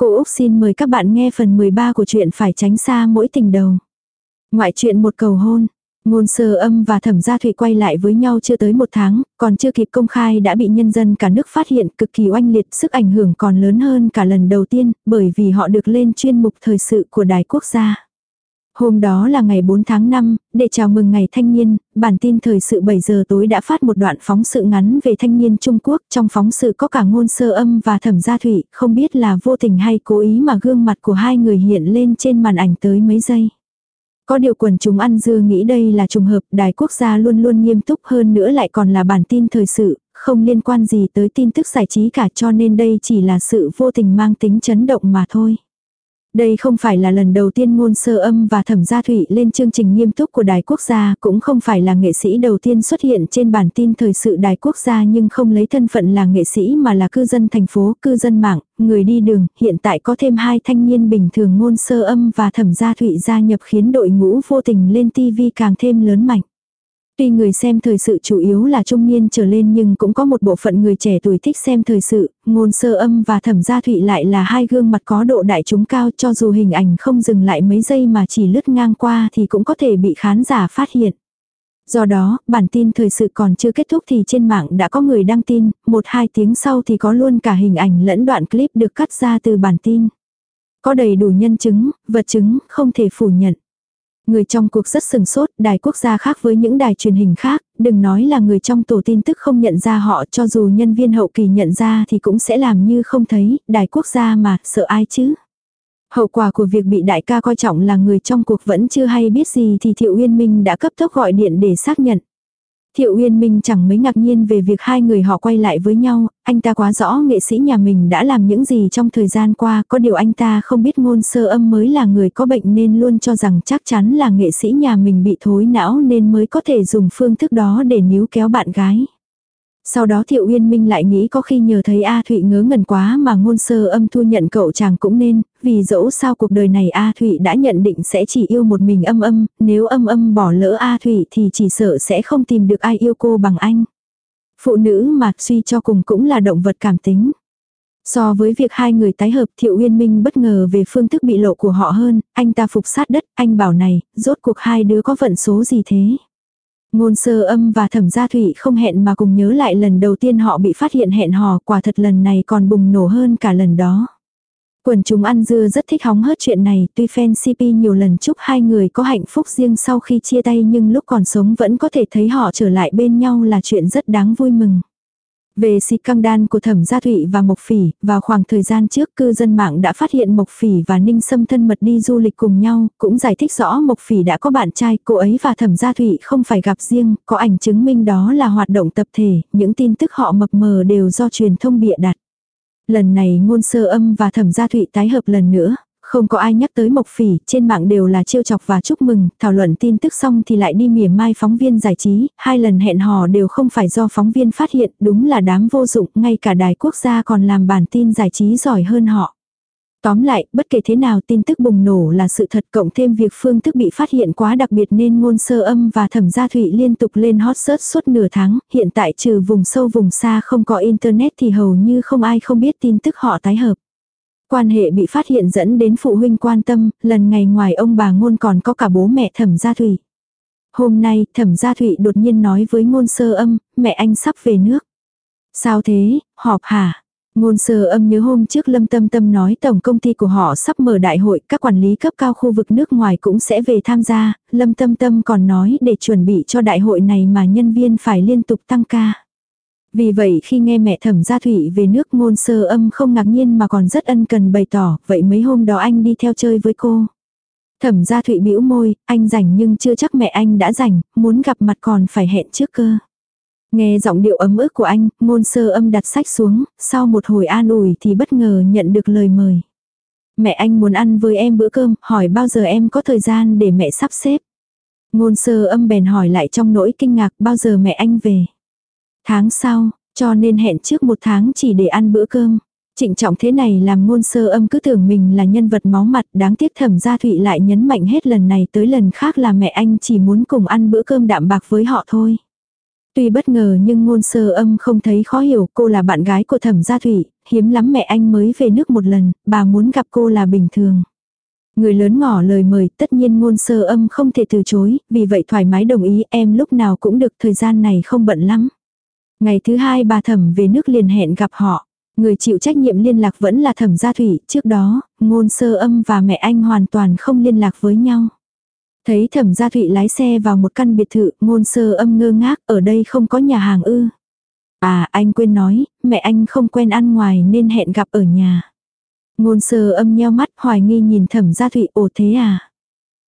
Cô Úc xin mời các bạn nghe phần 13 của chuyện phải tránh xa mỗi tình đầu. Ngoại chuyện một cầu hôn. Ngôn sơ âm và thẩm gia thủy quay lại với nhau chưa tới một tháng, còn chưa kịp công khai đã bị nhân dân cả nước phát hiện cực kỳ oanh liệt sức ảnh hưởng còn lớn hơn cả lần đầu tiên, bởi vì họ được lên chuyên mục thời sự của đài quốc gia. Hôm đó là ngày 4 tháng 5, để chào mừng ngày thanh niên, bản tin thời sự 7 giờ tối đã phát một đoạn phóng sự ngắn về thanh niên Trung Quốc. Trong phóng sự có cả ngôn sơ âm và thẩm gia thủy, không biết là vô tình hay cố ý mà gương mặt của hai người hiện lên trên màn ảnh tới mấy giây. Có điều quần chúng ăn dưa nghĩ đây là trùng hợp, đài quốc gia luôn luôn nghiêm túc hơn nữa lại còn là bản tin thời sự, không liên quan gì tới tin tức giải trí cả cho nên đây chỉ là sự vô tình mang tính chấn động mà thôi. Đây không phải là lần đầu tiên ngôn sơ âm và thẩm gia thủy lên chương trình nghiêm túc của Đài Quốc gia, cũng không phải là nghệ sĩ đầu tiên xuất hiện trên bản tin thời sự Đài Quốc gia nhưng không lấy thân phận là nghệ sĩ mà là cư dân thành phố, cư dân mạng, người đi đường, hiện tại có thêm hai thanh niên bình thường ngôn sơ âm và thẩm gia thủy gia nhập khiến đội ngũ vô tình lên TV càng thêm lớn mạnh. Tuy người xem thời sự chủ yếu là trung niên trở lên nhưng cũng có một bộ phận người trẻ tuổi thích xem thời sự, ngôn sơ âm và thẩm gia thụy lại là hai gương mặt có độ đại chúng cao cho dù hình ảnh không dừng lại mấy giây mà chỉ lướt ngang qua thì cũng có thể bị khán giả phát hiện. Do đó, bản tin thời sự còn chưa kết thúc thì trên mạng đã có người đăng tin, một hai tiếng sau thì có luôn cả hình ảnh lẫn đoạn clip được cắt ra từ bản tin. Có đầy đủ nhân chứng, vật chứng, không thể phủ nhận. Người trong cuộc rất sừng sốt, đài quốc gia khác với những đài truyền hình khác, đừng nói là người trong tổ tin tức không nhận ra họ cho dù nhân viên hậu kỳ nhận ra thì cũng sẽ làm như không thấy, đài quốc gia mà, sợ ai chứ. Hậu quả của việc bị đại ca coi trọng là người trong cuộc vẫn chưa hay biết gì thì Thiệu Uyên Minh đã cấp tốc gọi điện để xác nhận. Thiệu Uyên Minh chẳng mấy ngạc nhiên về việc hai người họ quay lại với nhau, anh ta quá rõ nghệ sĩ nhà mình đã làm những gì trong thời gian qua, có điều anh ta không biết ngôn sơ âm mới là người có bệnh nên luôn cho rằng chắc chắn là nghệ sĩ nhà mình bị thối não nên mới có thể dùng phương thức đó để níu kéo bạn gái. Sau đó Thiệu Uyên Minh lại nghĩ có khi nhờ thấy A Thụy ngớ ngẩn quá mà ngôn sơ âm thu nhận cậu chàng cũng nên, vì dẫu sao cuộc đời này A Thụy đã nhận định sẽ chỉ yêu một mình âm âm, nếu âm âm bỏ lỡ A Thụy thì chỉ sợ sẽ không tìm được ai yêu cô bằng anh. Phụ nữ mà suy cho cùng cũng là động vật cảm tính. So với việc hai người tái hợp Thiệu Uyên Minh bất ngờ về phương thức bị lộ của họ hơn, anh ta phục sát đất, anh bảo này, rốt cuộc hai đứa có vận số gì thế? Ngôn sơ âm và thẩm gia thủy không hẹn mà cùng nhớ lại lần đầu tiên họ bị phát hiện hẹn hò quả thật lần này còn bùng nổ hơn cả lần đó. Quần chúng ăn dưa rất thích hóng hớt chuyện này, tuy fan CP nhiều lần chúc hai người có hạnh phúc riêng sau khi chia tay nhưng lúc còn sống vẫn có thể thấy họ trở lại bên nhau là chuyện rất đáng vui mừng. Về xịt căng đan của Thẩm Gia Thụy và Mộc Phỉ, vào khoảng thời gian trước cư dân mạng đã phát hiện Mộc Phỉ và Ninh Sâm thân mật đi du lịch cùng nhau, cũng giải thích rõ Mộc Phỉ đã có bạn trai, cô ấy và Thẩm Gia Thụy không phải gặp riêng, có ảnh chứng minh đó là hoạt động tập thể, những tin tức họ mập mờ đều do truyền thông bịa đặt. Lần này ngôn sơ âm và Thẩm Gia Thụy tái hợp lần nữa, không có ai nhắc tới Mộc Phỉ, trên mạng đều là trêu chọc và chúc mừng, thảo luận tin tức xong thì lại đi mỉa mai phóng viên giải trí, hai lần hẹn hò đều không phải do phóng viên phát hiện, đúng là đám vô dụng, ngay cả đài quốc gia còn làm bản tin giải trí giỏi hơn họ. Tóm lại, bất kể thế nào tin tức bùng nổ là sự thật cộng thêm việc phương thức bị phát hiện quá đặc biệt nên ngôn sơ âm và thẩm gia thụy liên tục lên hot search suốt nửa tháng, hiện tại trừ vùng sâu vùng xa không có internet thì hầu như không ai không biết tin tức họ tái hợp. Quan hệ bị phát hiện dẫn đến phụ huynh quan tâm, lần ngày ngoài ông bà ngôn còn có cả bố mẹ thẩm gia thủy. Hôm nay thẩm gia thủy đột nhiên nói với ngôn sơ âm, mẹ anh sắp về nước. Sao thế, họp hả? Ngôn sơ âm nhớ hôm trước Lâm Tâm Tâm nói tổng công ty của họ sắp mở đại hội, các quản lý cấp cao khu vực nước ngoài cũng sẽ về tham gia, Lâm Tâm Tâm còn nói để chuẩn bị cho đại hội này mà nhân viên phải liên tục tăng ca. Vì vậy khi nghe mẹ thẩm gia thủy về nước ngôn sơ âm không ngạc nhiên mà còn rất ân cần bày tỏ, vậy mấy hôm đó anh đi theo chơi với cô. Thẩm gia thụy bĩu môi, anh rảnh nhưng chưa chắc mẹ anh đã rảnh, muốn gặp mặt còn phải hẹn trước cơ. Nghe giọng điệu ấm ức của anh, ngôn sơ âm đặt sách xuống, sau một hồi an ủi thì bất ngờ nhận được lời mời. Mẹ anh muốn ăn với em bữa cơm, hỏi bao giờ em có thời gian để mẹ sắp xếp. Ngôn sơ âm bèn hỏi lại trong nỗi kinh ngạc bao giờ mẹ anh về. Tháng sau, cho nên hẹn trước một tháng chỉ để ăn bữa cơm. Trịnh trọng thế này làm ngôn sơ âm cứ tưởng mình là nhân vật máu mặt đáng tiếc thẩm gia thụy lại nhấn mạnh hết lần này tới lần khác là mẹ anh chỉ muốn cùng ăn bữa cơm đạm bạc với họ thôi. Tuy bất ngờ nhưng ngôn sơ âm không thấy khó hiểu cô là bạn gái của thẩm gia thụy hiếm lắm mẹ anh mới về nước một lần, bà muốn gặp cô là bình thường. Người lớn ngỏ lời mời, tất nhiên ngôn sơ âm không thể từ chối, vì vậy thoải mái đồng ý em lúc nào cũng được thời gian này không bận lắm. Ngày thứ hai bà thẩm về nước liền hẹn gặp họ. Người chịu trách nhiệm liên lạc vẫn là thẩm gia thủy, trước đó, ngôn sơ âm và mẹ anh hoàn toàn không liên lạc với nhau. Thấy thẩm gia thụy lái xe vào một căn biệt thự, ngôn sơ âm ngơ ngác, ở đây không có nhà hàng ư. À, anh quên nói, mẹ anh không quen ăn ngoài nên hẹn gặp ở nhà. Ngôn sơ âm nheo mắt hoài nghi nhìn thẩm gia thụy, ồ thế à.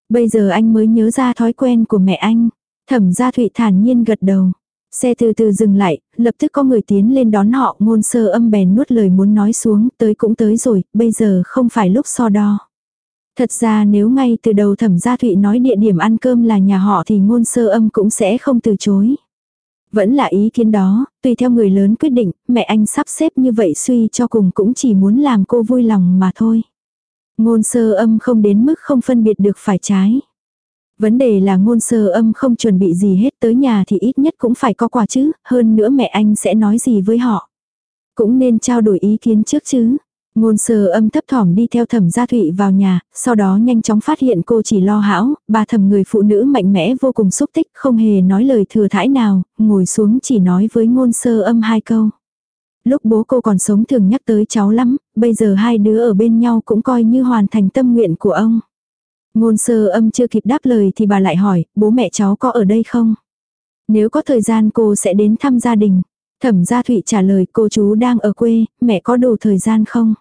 Bây giờ anh mới nhớ ra thói quen của mẹ anh. Thẩm gia thụy thản nhiên gật đầu. Xe từ từ dừng lại, lập tức có người tiến lên đón họ, ngôn sơ âm bèn nuốt lời muốn nói xuống, tới cũng tới rồi, bây giờ không phải lúc so đo. Thật ra nếu ngay từ đầu thẩm gia thụy nói địa điểm ăn cơm là nhà họ thì ngôn sơ âm cũng sẽ không từ chối. Vẫn là ý kiến đó, tùy theo người lớn quyết định, mẹ anh sắp xếp như vậy suy cho cùng cũng chỉ muốn làm cô vui lòng mà thôi. Ngôn sơ âm không đến mức không phân biệt được phải trái. Vấn đề là ngôn sơ âm không chuẩn bị gì hết tới nhà thì ít nhất cũng phải có quà chứ, hơn nữa mẹ anh sẽ nói gì với họ. Cũng nên trao đổi ý kiến trước chứ. Ngôn sơ âm thấp thỏm đi theo thẩm gia thụy vào nhà, sau đó nhanh chóng phát hiện cô chỉ lo hão, bà thẩm người phụ nữ mạnh mẽ vô cùng xúc tích, không hề nói lời thừa thãi nào, ngồi xuống chỉ nói với ngôn sơ âm hai câu. Lúc bố cô còn sống thường nhắc tới cháu lắm, bây giờ hai đứa ở bên nhau cũng coi như hoàn thành tâm nguyện của ông. Ngôn sơ âm chưa kịp đáp lời thì bà lại hỏi, bố mẹ cháu có ở đây không? Nếu có thời gian cô sẽ đến thăm gia đình. Thẩm gia thụy trả lời cô chú đang ở quê, mẹ có đủ thời gian không?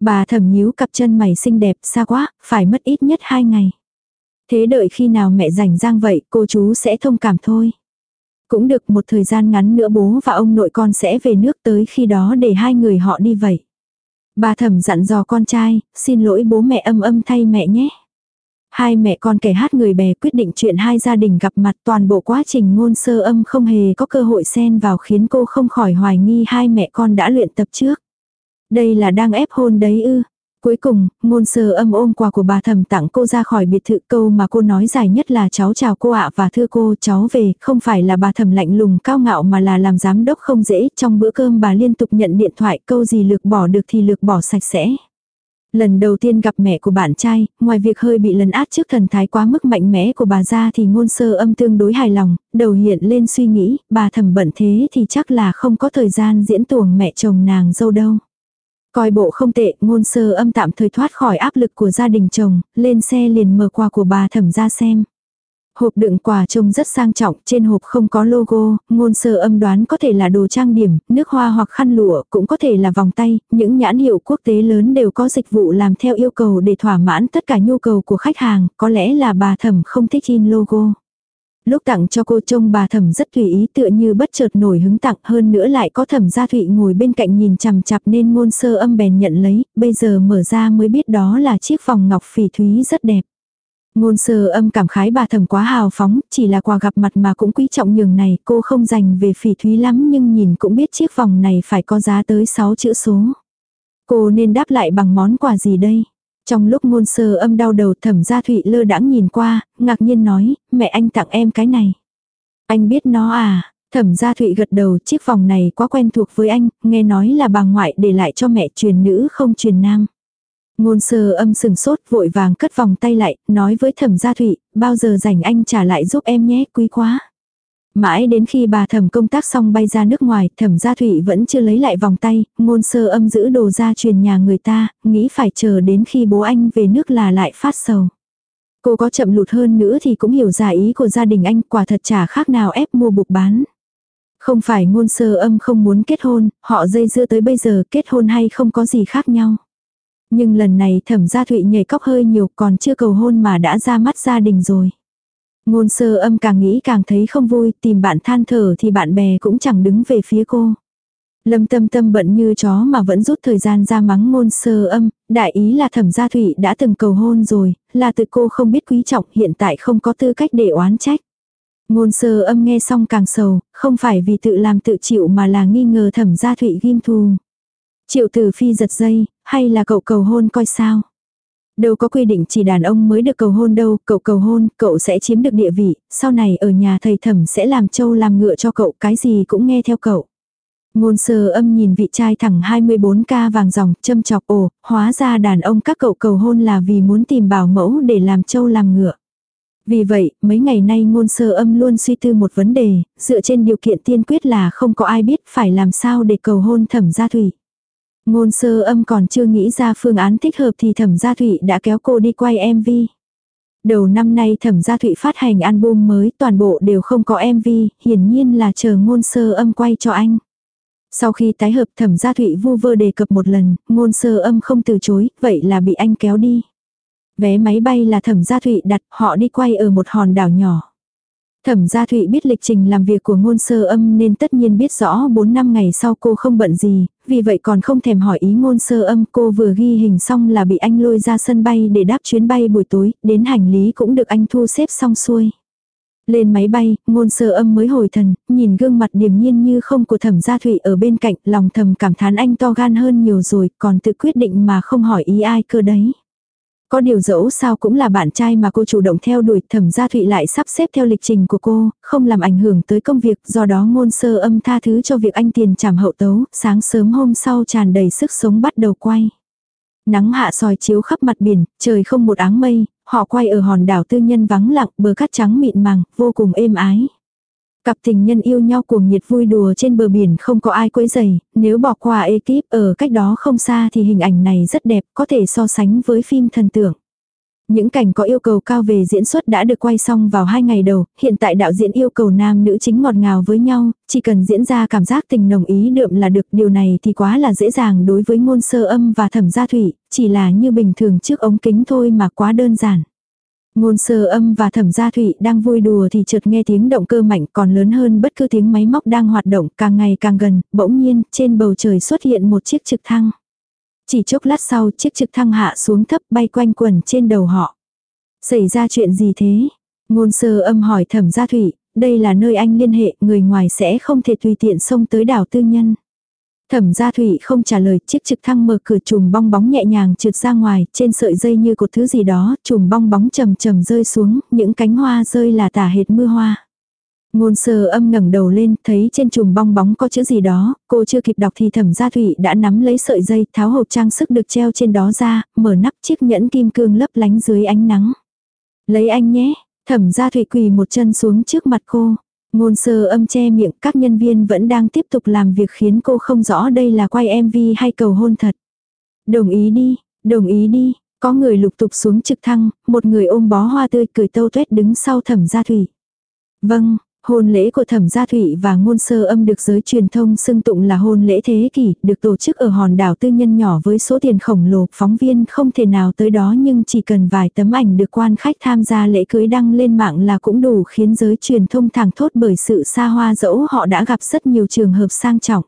Bà thẩm nhíu cặp chân mày xinh đẹp xa quá, phải mất ít nhất hai ngày. Thế đợi khi nào mẹ rảnh rang vậy cô chú sẽ thông cảm thôi. Cũng được một thời gian ngắn nữa bố và ông nội con sẽ về nước tới khi đó để hai người họ đi vậy. Bà thẩm dặn dò con trai, xin lỗi bố mẹ âm âm thay mẹ nhé. Hai mẹ con kẻ hát người bè quyết định chuyện hai gia đình gặp mặt toàn bộ quá trình ngôn sơ âm không hề có cơ hội xen vào khiến cô không khỏi hoài nghi hai mẹ con đã luyện tập trước. Đây là đang ép hôn đấy ư. Cuối cùng, ngôn sơ âm ôm quà của bà thầm tặng cô ra khỏi biệt thự câu mà cô nói dài nhất là cháu chào cô ạ và thưa cô cháu về, không phải là bà thầm lạnh lùng cao ngạo mà là làm giám đốc không dễ, trong bữa cơm bà liên tục nhận điện thoại câu gì lược bỏ được thì lược bỏ sạch sẽ. Lần đầu tiên gặp mẹ của bạn trai, ngoài việc hơi bị lấn át trước thần thái quá mức mạnh mẽ của bà ra thì ngôn sơ âm tương đối hài lòng, đầu hiện lên suy nghĩ, bà thầm bận thế thì chắc là không có thời gian diễn tuồng mẹ chồng nàng dâu đâu. Coi bộ không tệ, ngôn sơ âm tạm thời thoát khỏi áp lực của gia đình chồng, lên xe liền mở quà của bà thẩm ra xem. Hộp đựng quà trông rất sang trọng, trên hộp không có logo, ngôn sơ âm đoán có thể là đồ trang điểm, nước hoa hoặc khăn lụa, cũng có thể là vòng tay, những nhãn hiệu quốc tế lớn đều có dịch vụ làm theo yêu cầu để thỏa mãn tất cả nhu cầu của khách hàng, có lẽ là bà thẩm không thích in logo. Lúc tặng cho cô trông bà thẩm rất tùy ý tựa như bất chợt nổi hứng tặng hơn nữa lại có thẩm gia thụy ngồi bên cạnh nhìn chằm chặp nên ngôn sơ âm bèn nhận lấy, bây giờ mở ra mới biết đó là chiếc vòng ngọc phỉ thúy rất đẹp. Ngôn sơ âm cảm khái bà thầm quá hào phóng, chỉ là quà gặp mặt mà cũng quý trọng nhường này, cô không dành về phỉ thúy lắm nhưng nhìn cũng biết chiếc vòng này phải có giá tới 6 chữ số. Cô nên đáp lại bằng món quà gì đây? Trong lúc ngôn sơ âm đau đầu thẩm gia thụy lơ đãng nhìn qua, ngạc nhiên nói, mẹ anh tặng em cái này. Anh biết nó à? Thẩm gia thụy gật đầu chiếc vòng này quá quen thuộc với anh, nghe nói là bà ngoại để lại cho mẹ truyền nữ không truyền nam. Ngôn sơ âm sừng sốt vội vàng cất vòng tay lại, nói với thẩm gia thụy, bao giờ rảnh anh trả lại giúp em nhé, quý quá. Mãi đến khi bà thẩm công tác xong bay ra nước ngoài, thẩm gia thụy vẫn chưa lấy lại vòng tay, ngôn sơ âm giữ đồ ra truyền nhà người ta, nghĩ phải chờ đến khi bố anh về nước là lại phát sầu. Cô có chậm lụt hơn nữa thì cũng hiểu ra ý của gia đình anh, quả thật chả khác nào ép mua buộc bán. Không phải ngôn sơ âm không muốn kết hôn, họ dây dưa tới bây giờ kết hôn hay không có gì khác nhau. Nhưng lần này thẩm gia thụy nhảy cóc hơi nhiều còn chưa cầu hôn mà đã ra mắt gia đình rồi. Ngôn sơ âm càng nghĩ càng thấy không vui, tìm bạn than thở thì bạn bè cũng chẳng đứng về phía cô. Lâm tâm tâm bận như chó mà vẫn rút thời gian ra mắng ngôn sơ âm, đại ý là thẩm gia thụy đã từng cầu hôn rồi, là tự cô không biết quý trọng hiện tại không có tư cách để oán trách. Ngôn sơ âm nghe xong càng sầu, không phải vì tự làm tự chịu mà là nghi ngờ thẩm gia thụy ghim thù. Triệu tử phi giật dây, hay là cậu cầu hôn coi sao? Đâu có quy định chỉ đàn ông mới được cầu hôn đâu, cậu cầu hôn, cậu sẽ chiếm được địa vị, sau này ở nhà thầy thẩm sẽ làm trâu làm ngựa cho cậu, cái gì cũng nghe theo cậu. Ngôn sơ âm nhìn vị trai thẳng 24k vàng dòng, châm chọc ồ, hóa ra đàn ông các cậu cầu hôn là vì muốn tìm bảo mẫu để làm trâu làm ngựa. Vì vậy, mấy ngày nay ngôn sơ âm luôn suy tư một vấn đề, dựa trên điều kiện tiên quyết là không có ai biết phải làm sao để cầu hôn thẩm gia thủy. Ngôn sơ âm còn chưa nghĩ ra phương án thích hợp thì thẩm gia thụy đã kéo cô đi quay MV. Đầu năm nay thẩm gia thụy phát hành album mới toàn bộ đều không có MV, hiển nhiên là chờ ngôn sơ âm quay cho anh. Sau khi tái hợp thẩm gia thụy vu vơ đề cập một lần, ngôn sơ âm không từ chối, vậy là bị anh kéo đi. Vé máy bay là thẩm gia thụy đặt, họ đi quay ở một hòn đảo nhỏ. Thẩm gia Thụy biết lịch trình làm việc của ngôn sơ âm nên tất nhiên biết rõ 4 năm ngày sau cô không bận gì, vì vậy còn không thèm hỏi ý ngôn sơ âm cô vừa ghi hình xong là bị anh lôi ra sân bay để đáp chuyến bay buổi tối, đến hành lý cũng được anh thu xếp xong xuôi. Lên máy bay, ngôn sơ âm mới hồi thần, nhìn gương mặt điềm nhiên như không của thẩm gia thụy ở bên cạnh, lòng thầm cảm thán anh to gan hơn nhiều rồi, còn tự quyết định mà không hỏi ý ai cơ đấy. Có điều dẫu sao cũng là bạn trai mà cô chủ động theo đuổi thẩm gia thụy lại sắp xếp theo lịch trình của cô, không làm ảnh hưởng tới công việc, do đó ngôn sơ âm tha thứ cho việc anh tiền trảm hậu tấu, sáng sớm hôm sau tràn đầy sức sống bắt đầu quay. Nắng hạ soi chiếu khắp mặt biển, trời không một áng mây, họ quay ở hòn đảo tư nhân vắng lặng, bờ cát trắng mịn màng, vô cùng êm ái. Cặp tình nhân yêu nhau cuồng nhiệt vui đùa trên bờ biển không có ai quấy dày, nếu bỏ qua ekip ở cách đó không xa thì hình ảnh này rất đẹp, có thể so sánh với phim thần tượng. Những cảnh có yêu cầu cao về diễn xuất đã được quay xong vào hai ngày đầu, hiện tại đạo diễn yêu cầu nam nữ chính ngọt ngào với nhau, chỉ cần diễn ra cảm giác tình nồng ý đượm là được, điều này thì quá là dễ dàng đối với ngôn sơ âm và thẩm gia thủy, chỉ là như bình thường trước ống kính thôi mà quá đơn giản. Ngôn sơ âm và thẩm gia thụy đang vui đùa thì chợt nghe tiếng động cơ mạnh còn lớn hơn bất cứ tiếng máy móc đang hoạt động càng ngày càng gần, bỗng nhiên trên bầu trời xuất hiện một chiếc trực thăng. Chỉ chốc lát sau chiếc trực thăng hạ xuống thấp bay quanh quần trên đầu họ. Xảy ra chuyện gì thế? Ngôn sơ âm hỏi thẩm gia thụy, đây là nơi anh liên hệ, người ngoài sẽ không thể tùy tiện xông tới đảo tư nhân. Thẩm gia thủy không trả lời, chiếc trực thăng mở cửa chùm bong bóng nhẹ nhàng trượt ra ngoài, trên sợi dây như cột thứ gì đó, chùm bong bóng trầm trầm rơi xuống, những cánh hoa rơi là tả hệt mưa hoa. Ngôn sơ âm ngẩng đầu lên, thấy trên chùm bong bóng có chữ gì đó, cô chưa kịp đọc thì thẩm gia thủy đã nắm lấy sợi dây, tháo hộp trang sức được treo trên đó ra, mở nắp chiếc nhẫn kim cương lấp lánh dưới ánh nắng. Lấy anh nhé, thẩm gia thủy quỳ một chân xuống trước mặt cô. Ngôn sơ âm che miệng các nhân viên vẫn đang tiếp tục làm việc khiến cô không rõ đây là quay MV hay cầu hôn thật. Đồng ý đi, đồng ý đi, có người lục tục xuống trực thăng, một người ôm bó hoa tươi cười tâu tuét đứng sau thẩm gia thủy. Vâng, Hôn lễ của Thẩm Gia Thụy và Ngôn Sơ Âm được giới truyền thông xưng tụng là hôn lễ thế kỷ, được tổ chức ở hòn đảo tư nhân nhỏ với số tiền khổng lồ, phóng viên không thể nào tới đó nhưng chỉ cần vài tấm ảnh được quan khách tham gia lễ cưới đăng lên mạng là cũng đủ khiến giới truyền thông thẳng thốt bởi sự xa hoa dẫu họ đã gặp rất nhiều trường hợp sang trọng.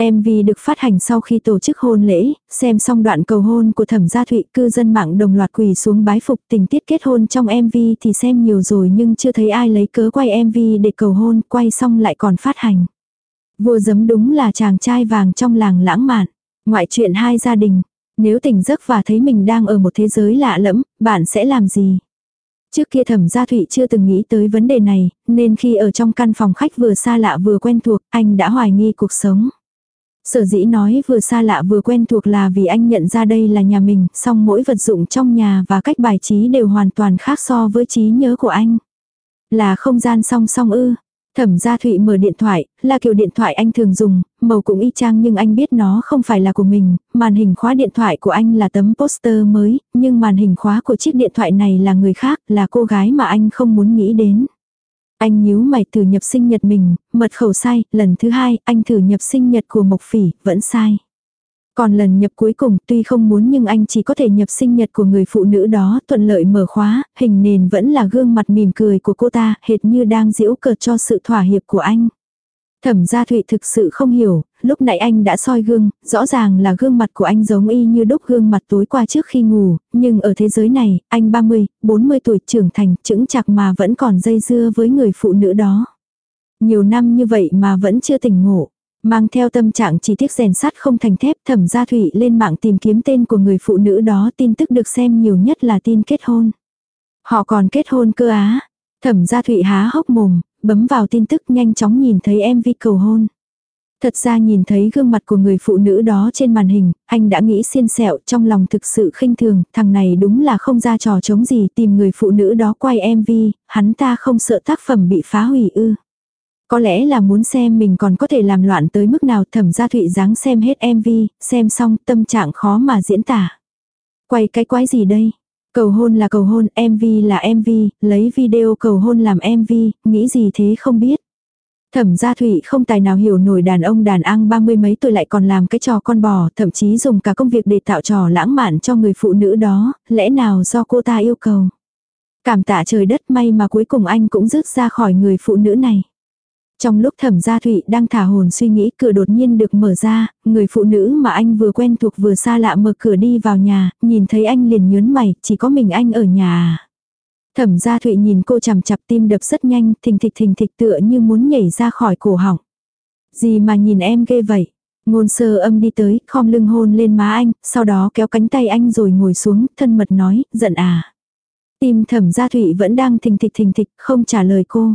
MV được phát hành sau khi tổ chức hôn lễ, xem xong đoạn cầu hôn của thẩm gia thụy cư dân mạng đồng loạt quỳ xuống bái phục tình tiết kết hôn trong MV thì xem nhiều rồi nhưng chưa thấy ai lấy cớ quay MV để cầu hôn, quay xong lại còn phát hành. Vua giấm đúng là chàng trai vàng trong làng lãng mạn. Ngoại chuyện hai gia đình, nếu tỉnh giấc và thấy mình đang ở một thế giới lạ lẫm, bạn sẽ làm gì? Trước kia thẩm gia thụy chưa từng nghĩ tới vấn đề này, nên khi ở trong căn phòng khách vừa xa lạ vừa quen thuộc, anh đã hoài nghi cuộc sống. Sở dĩ nói vừa xa lạ vừa quen thuộc là vì anh nhận ra đây là nhà mình, song mỗi vật dụng trong nhà và cách bài trí đều hoàn toàn khác so với trí nhớ của anh. Là không gian song song ư. Thẩm gia Thụy mở điện thoại, là kiểu điện thoại anh thường dùng, màu cũng y chang nhưng anh biết nó không phải là của mình, màn hình khóa điện thoại của anh là tấm poster mới, nhưng màn hình khóa của chiếc điện thoại này là người khác, là cô gái mà anh không muốn nghĩ đến. Anh nhíu mày thử nhập sinh nhật mình, mật khẩu sai, lần thứ hai, anh thử nhập sinh nhật của Mộc Phỉ, vẫn sai. Còn lần nhập cuối cùng tuy không muốn nhưng anh chỉ có thể nhập sinh nhật của người phụ nữ đó thuận lợi mở khóa, hình nền vẫn là gương mặt mỉm cười của cô ta, hệt như đang giễu cợt cho sự thỏa hiệp của anh. Thẩm gia Thụy thực sự không hiểu, lúc nãy anh đã soi gương, rõ ràng là gương mặt của anh giống y như đúc gương mặt tối qua trước khi ngủ, nhưng ở thế giới này, anh 30, 40 tuổi trưởng thành, chững chạc mà vẫn còn dây dưa với người phụ nữ đó. Nhiều năm như vậy mà vẫn chưa tỉnh ngộ. Mang theo tâm trạng chỉ tiếc rèn sắt không thành thép thẩm gia thủy lên mạng tìm kiếm tên của người phụ nữ đó tin tức được xem nhiều nhất là tin kết hôn. Họ còn kết hôn cơ á. Thẩm gia thủy há hốc mồm, bấm vào tin tức nhanh chóng nhìn thấy MV cầu hôn. Thật ra nhìn thấy gương mặt của người phụ nữ đó trên màn hình, anh đã nghĩ xiên sẹo trong lòng thực sự khinh thường, thằng này đúng là không ra trò chống gì tìm người phụ nữ đó quay MV, hắn ta không sợ tác phẩm bị phá hủy ư. Có lẽ là muốn xem mình còn có thể làm loạn tới mức nào thẩm gia thụy dáng xem hết MV, xem xong tâm trạng khó mà diễn tả. Quay cái quái gì đây? Cầu hôn là cầu hôn, MV là MV, lấy video cầu hôn làm MV, nghĩ gì thế không biết. Thẩm gia thụy không tài nào hiểu nổi đàn ông đàn ăn ba mươi mấy tuổi lại còn làm cái trò con bò, thậm chí dùng cả công việc để tạo trò lãng mạn cho người phụ nữ đó, lẽ nào do cô ta yêu cầu. Cảm tạ trời đất may mà cuối cùng anh cũng rước ra khỏi người phụ nữ này. Trong lúc thẩm gia thụy đang thả hồn suy nghĩ cửa đột nhiên được mở ra, người phụ nữ mà anh vừa quen thuộc vừa xa lạ mở cửa đi vào nhà, nhìn thấy anh liền nhớn mày, chỉ có mình anh ở nhà. À? Thẩm gia thụy nhìn cô chằm chặp tim đập rất nhanh, thình thịch thình thịch tựa như muốn nhảy ra khỏi cổ họng. Gì mà nhìn em ghê vậy? Ngôn sơ âm đi tới, khom lưng hôn lên má anh, sau đó kéo cánh tay anh rồi ngồi xuống, thân mật nói, giận à. Tim thẩm gia thụy vẫn đang thình thịch thình thịch, không trả lời cô.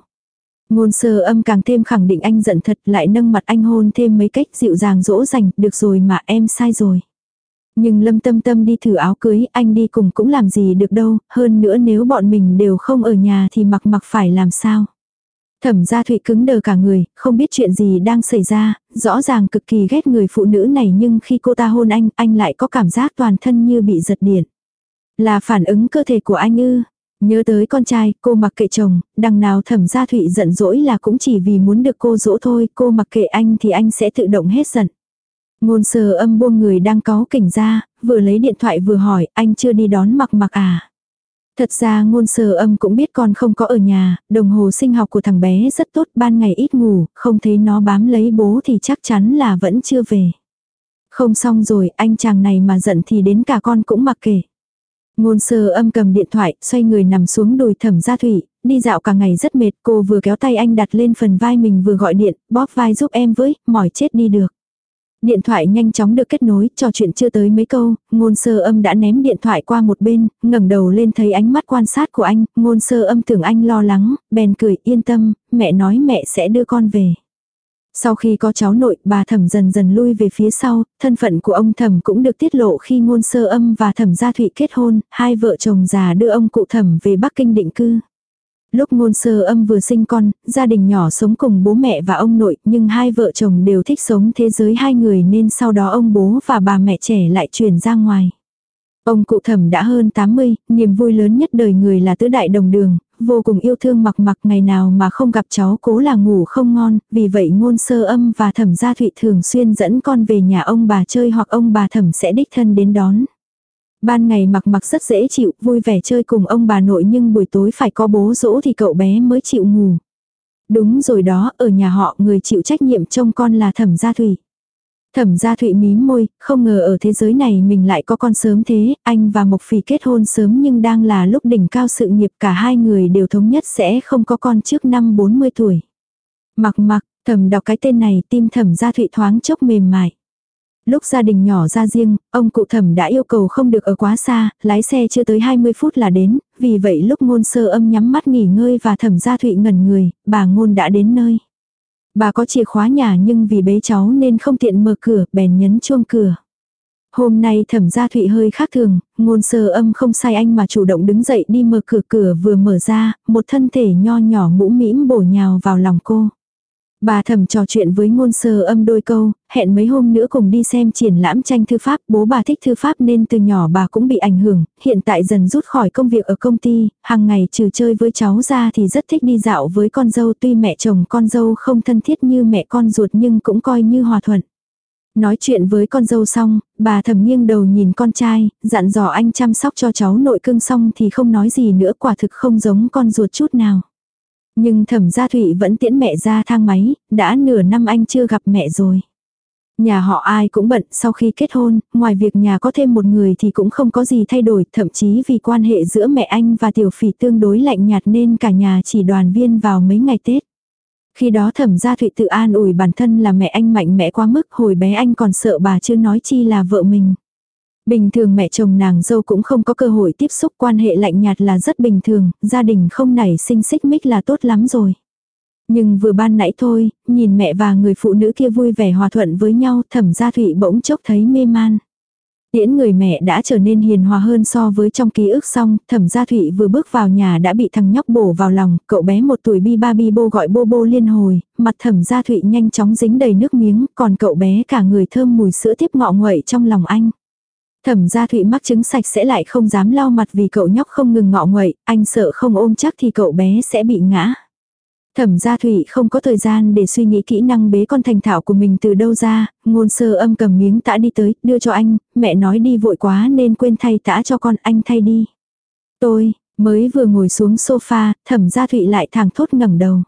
Ngôn sơ âm càng thêm khẳng định anh giận thật lại nâng mặt anh hôn thêm mấy cách dịu dàng dỗ dành, được rồi mà em sai rồi. Nhưng lâm tâm tâm đi thử áo cưới, anh đi cùng cũng làm gì được đâu, hơn nữa nếu bọn mình đều không ở nhà thì mặc mặc phải làm sao. Thẩm gia thụy cứng đờ cả người, không biết chuyện gì đang xảy ra, rõ ràng cực kỳ ghét người phụ nữ này nhưng khi cô ta hôn anh, anh lại có cảm giác toàn thân như bị giật điện. Là phản ứng cơ thể của anh ư, Nhớ tới con trai, cô mặc kệ chồng, đằng nào thẩm gia thụy giận dỗi là cũng chỉ vì muốn được cô dỗ thôi, cô mặc kệ anh thì anh sẽ tự động hết giận. Ngôn sờ âm buông người đang có kỉnh ra, vừa lấy điện thoại vừa hỏi, anh chưa đi đón mặc mặc à. Thật ra ngôn sờ âm cũng biết con không có ở nhà, đồng hồ sinh học của thằng bé rất tốt, ban ngày ít ngủ, không thấy nó bám lấy bố thì chắc chắn là vẫn chưa về. Không xong rồi, anh chàng này mà giận thì đến cả con cũng mặc kệ. Ngôn sơ âm cầm điện thoại, xoay người nằm xuống đùi thẩm gia thủy, đi dạo cả ngày rất mệt, cô vừa kéo tay anh đặt lên phần vai mình vừa gọi điện, bóp vai giúp em với, mỏi chết đi được. Điện thoại nhanh chóng được kết nối, trò chuyện chưa tới mấy câu, ngôn sơ âm đã ném điện thoại qua một bên, ngẩng đầu lên thấy ánh mắt quan sát của anh, ngôn sơ âm tưởng anh lo lắng, bèn cười yên tâm, mẹ nói mẹ sẽ đưa con về. Sau khi có cháu nội, bà thẩm dần dần lui về phía sau, thân phận của ông thẩm cũng được tiết lộ khi ngôn sơ âm và thẩm gia thụy kết hôn, hai vợ chồng già đưa ông cụ thẩm về Bắc Kinh định cư. Lúc ngôn sơ âm vừa sinh con, gia đình nhỏ sống cùng bố mẹ và ông nội, nhưng hai vợ chồng đều thích sống thế giới hai người nên sau đó ông bố và bà mẹ trẻ lại chuyển ra ngoài. Ông cụ thẩm đã hơn 80, niềm vui lớn nhất đời người là tứ đại đồng đường, vô cùng yêu thương mặc mặc ngày nào mà không gặp cháu cố là ngủ không ngon, vì vậy ngôn sơ âm và thẩm gia thụy thường xuyên dẫn con về nhà ông bà chơi hoặc ông bà thẩm sẽ đích thân đến đón. Ban ngày mặc mặc rất dễ chịu, vui vẻ chơi cùng ông bà nội nhưng buổi tối phải có bố dỗ thì cậu bé mới chịu ngủ. Đúng rồi đó, ở nhà họ người chịu trách nhiệm trông con là thẩm gia thụy. Thẩm gia thụy mím môi, không ngờ ở thế giới này mình lại có con sớm thế, anh và Mộc Phỉ kết hôn sớm nhưng đang là lúc đỉnh cao sự nghiệp cả hai người đều thống nhất sẽ không có con trước năm 40 tuổi. Mặc mặc, thẩm đọc cái tên này tim thẩm gia thụy thoáng chốc mềm mại. Lúc gia đình nhỏ ra riêng, ông cụ thẩm đã yêu cầu không được ở quá xa, lái xe chưa tới 20 phút là đến, vì vậy lúc ngôn sơ âm nhắm mắt nghỉ ngơi và thẩm gia thụy ngẩn người, bà ngôn đã đến nơi. Bà có chìa khóa nhà nhưng vì bế cháu nên không tiện mở cửa, bèn nhấn chuông cửa. Hôm nay thẩm gia thụy hơi khác thường, ngôn sơ âm không sai anh mà chủ động đứng dậy đi mở cửa cửa vừa mở ra, một thân thể nho nhỏ mũ mĩm bổ nhào vào lòng cô. Bà thầm trò chuyện với ngôn sơ âm đôi câu, hẹn mấy hôm nữa cùng đi xem triển lãm tranh thư pháp. Bố bà thích thư pháp nên từ nhỏ bà cũng bị ảnh hưởng, hiện tại dần rút khỏi công việc ở công ty, hàng ngày trừ chơi với cháu ra thì rất thích đi dạo với con dâu tuy mẹ chồng con dâu không thân thiết như mẹ con ruột nhưng cũng coi như hòa thuận. Nói chuyện với con dâu xong, bà thầm nghiêng đầu nhìn con trai, dặn dò anh chăm sóc cho cháu nội cưng xong thì không nói gì nữa quả thực không giống con ruột chút nào. Nhưng thẩm gia thụy vẫn tiễn mẹ ra thang máy, đã nửa năm anh chưa gặp mẹ rồi. Nhà họ ai cũng bận sau khi kết hôn, ngoài việc nhà có thêm một người thì cũng không có gì thay đổi, thậm chí vì quan hệ giữa mẹ anh và tiểu phỉ tương đối lạnh nhạt nên cả nhà chỉ đoàn viên vào mấy ngày Tết. Khi đó thẩm gia thụy tự an ủi bản thân là mẹ anh mạnh mẽ quá mức hồi bé anh còn sợ bà chưa nói chi là vợ mình. Bình thường mẹ chồng nàng dâu cũng không có cơ hội tiếp xúc quan hệ lạnh nhạt là rất bình thường, gia đình không nảy sinh xích mích là tốt lắm rồi. Nhưng vừa ban nãy thôi, nhìn mẹ và người phụ nữ kia vui vẻ hòa thuận với nhau thẩm gia thụy bỗng chốc thấy mê man. Tiễn người mẹ đã trở nên hiền hòa hơn so với trong ký ức xong, thẩm gia thụy vừa bước vào nhà đã bị thằng nhóc bổ vào lòng, cậu bé một tuổi bi ba bi bô gọi bô bô liên hồi, mặt thẩm gia thụy nhanh chóng dính đầy nước miếng, còn cậu bé cả người thơm mùi sữa tiếp ngọ nguậy trong lòng anh. Thẩm gia thụy mắc chứng sạch sẽ lại không dám lau mặt vì cậu nhóc không ngừng ngọ nguậy, anh sợ không ôm chắc thì cậu bé sẽ bị ngã. Thẩm gia Thụy không có thời gian để suy nghĩ kỹ năng bế con thành thảo của mình từ đâu ra, ngôn sơ âm cầm miếng tã đi tới, đưa cho anh, mẹ nói đi vội quá nên quên thay tã cho con, anh thay đi. Tôi, mới vừa ngồi xuống sofa, thẩm gia thụy lại thẳng thốt ngẩng đầu.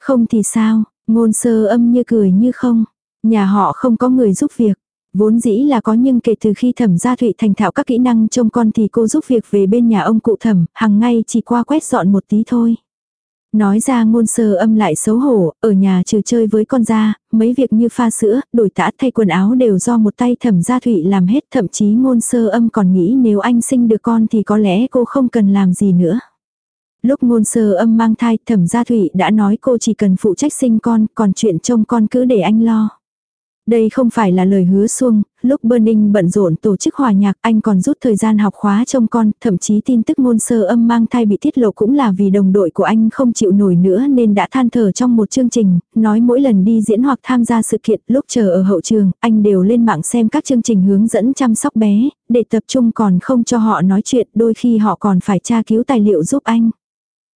Không thì sao, ngôn sơ âm như cười như không, nhà họ không có người giúp việc. Vốn dĩ là có nhưng kể từ khi thẩm gia thụy thành thạo các kỹ năng trông con thì cô giúp việc về bên nhà ông cụ thẩm, hằng ngày chỉ qua quét dọn một tí thôi. Nói ra ngôn sơ âm lại xấu hổ, ở nhà trừ chơi với con ra, mấy việc như pha sữa, đổi tã thay quần áo đều do một tay thẩm gia thụy làm hết thậm chí ngôn sơ âm còn nghĩ nếu anh sinh được con thì có lẽ cô không cần làm gì nữa. Lúc ngôn sơ âm mang thai thẩm gia thụy đã nói cô chỉ cần phụ trách sinh con, còn chuyện trông con cứ để anh lo. Đây không phải là lời hứa xuông, lúc Burning bận rộn tổ chức hòa nhạc anh còn rút thời gian học khóa trông con, thậm chí tin tức ngôn sơ âm mang thai bị tiết lộ cũng là vì đồng đội của anh không chịu nổi nữa nên đã than thở trong một chương trình, nói mỗi lần đi diễn hoặc tham gia sự kiện lúc chờ ở hậu trường, anh đều lên mạng xem các chương trình hướng dẫn chăm sóc bé, để tập trung còn không cho họ nói chuyện, đôi khi họ còn phải tra cứu tài liệu giúp anh.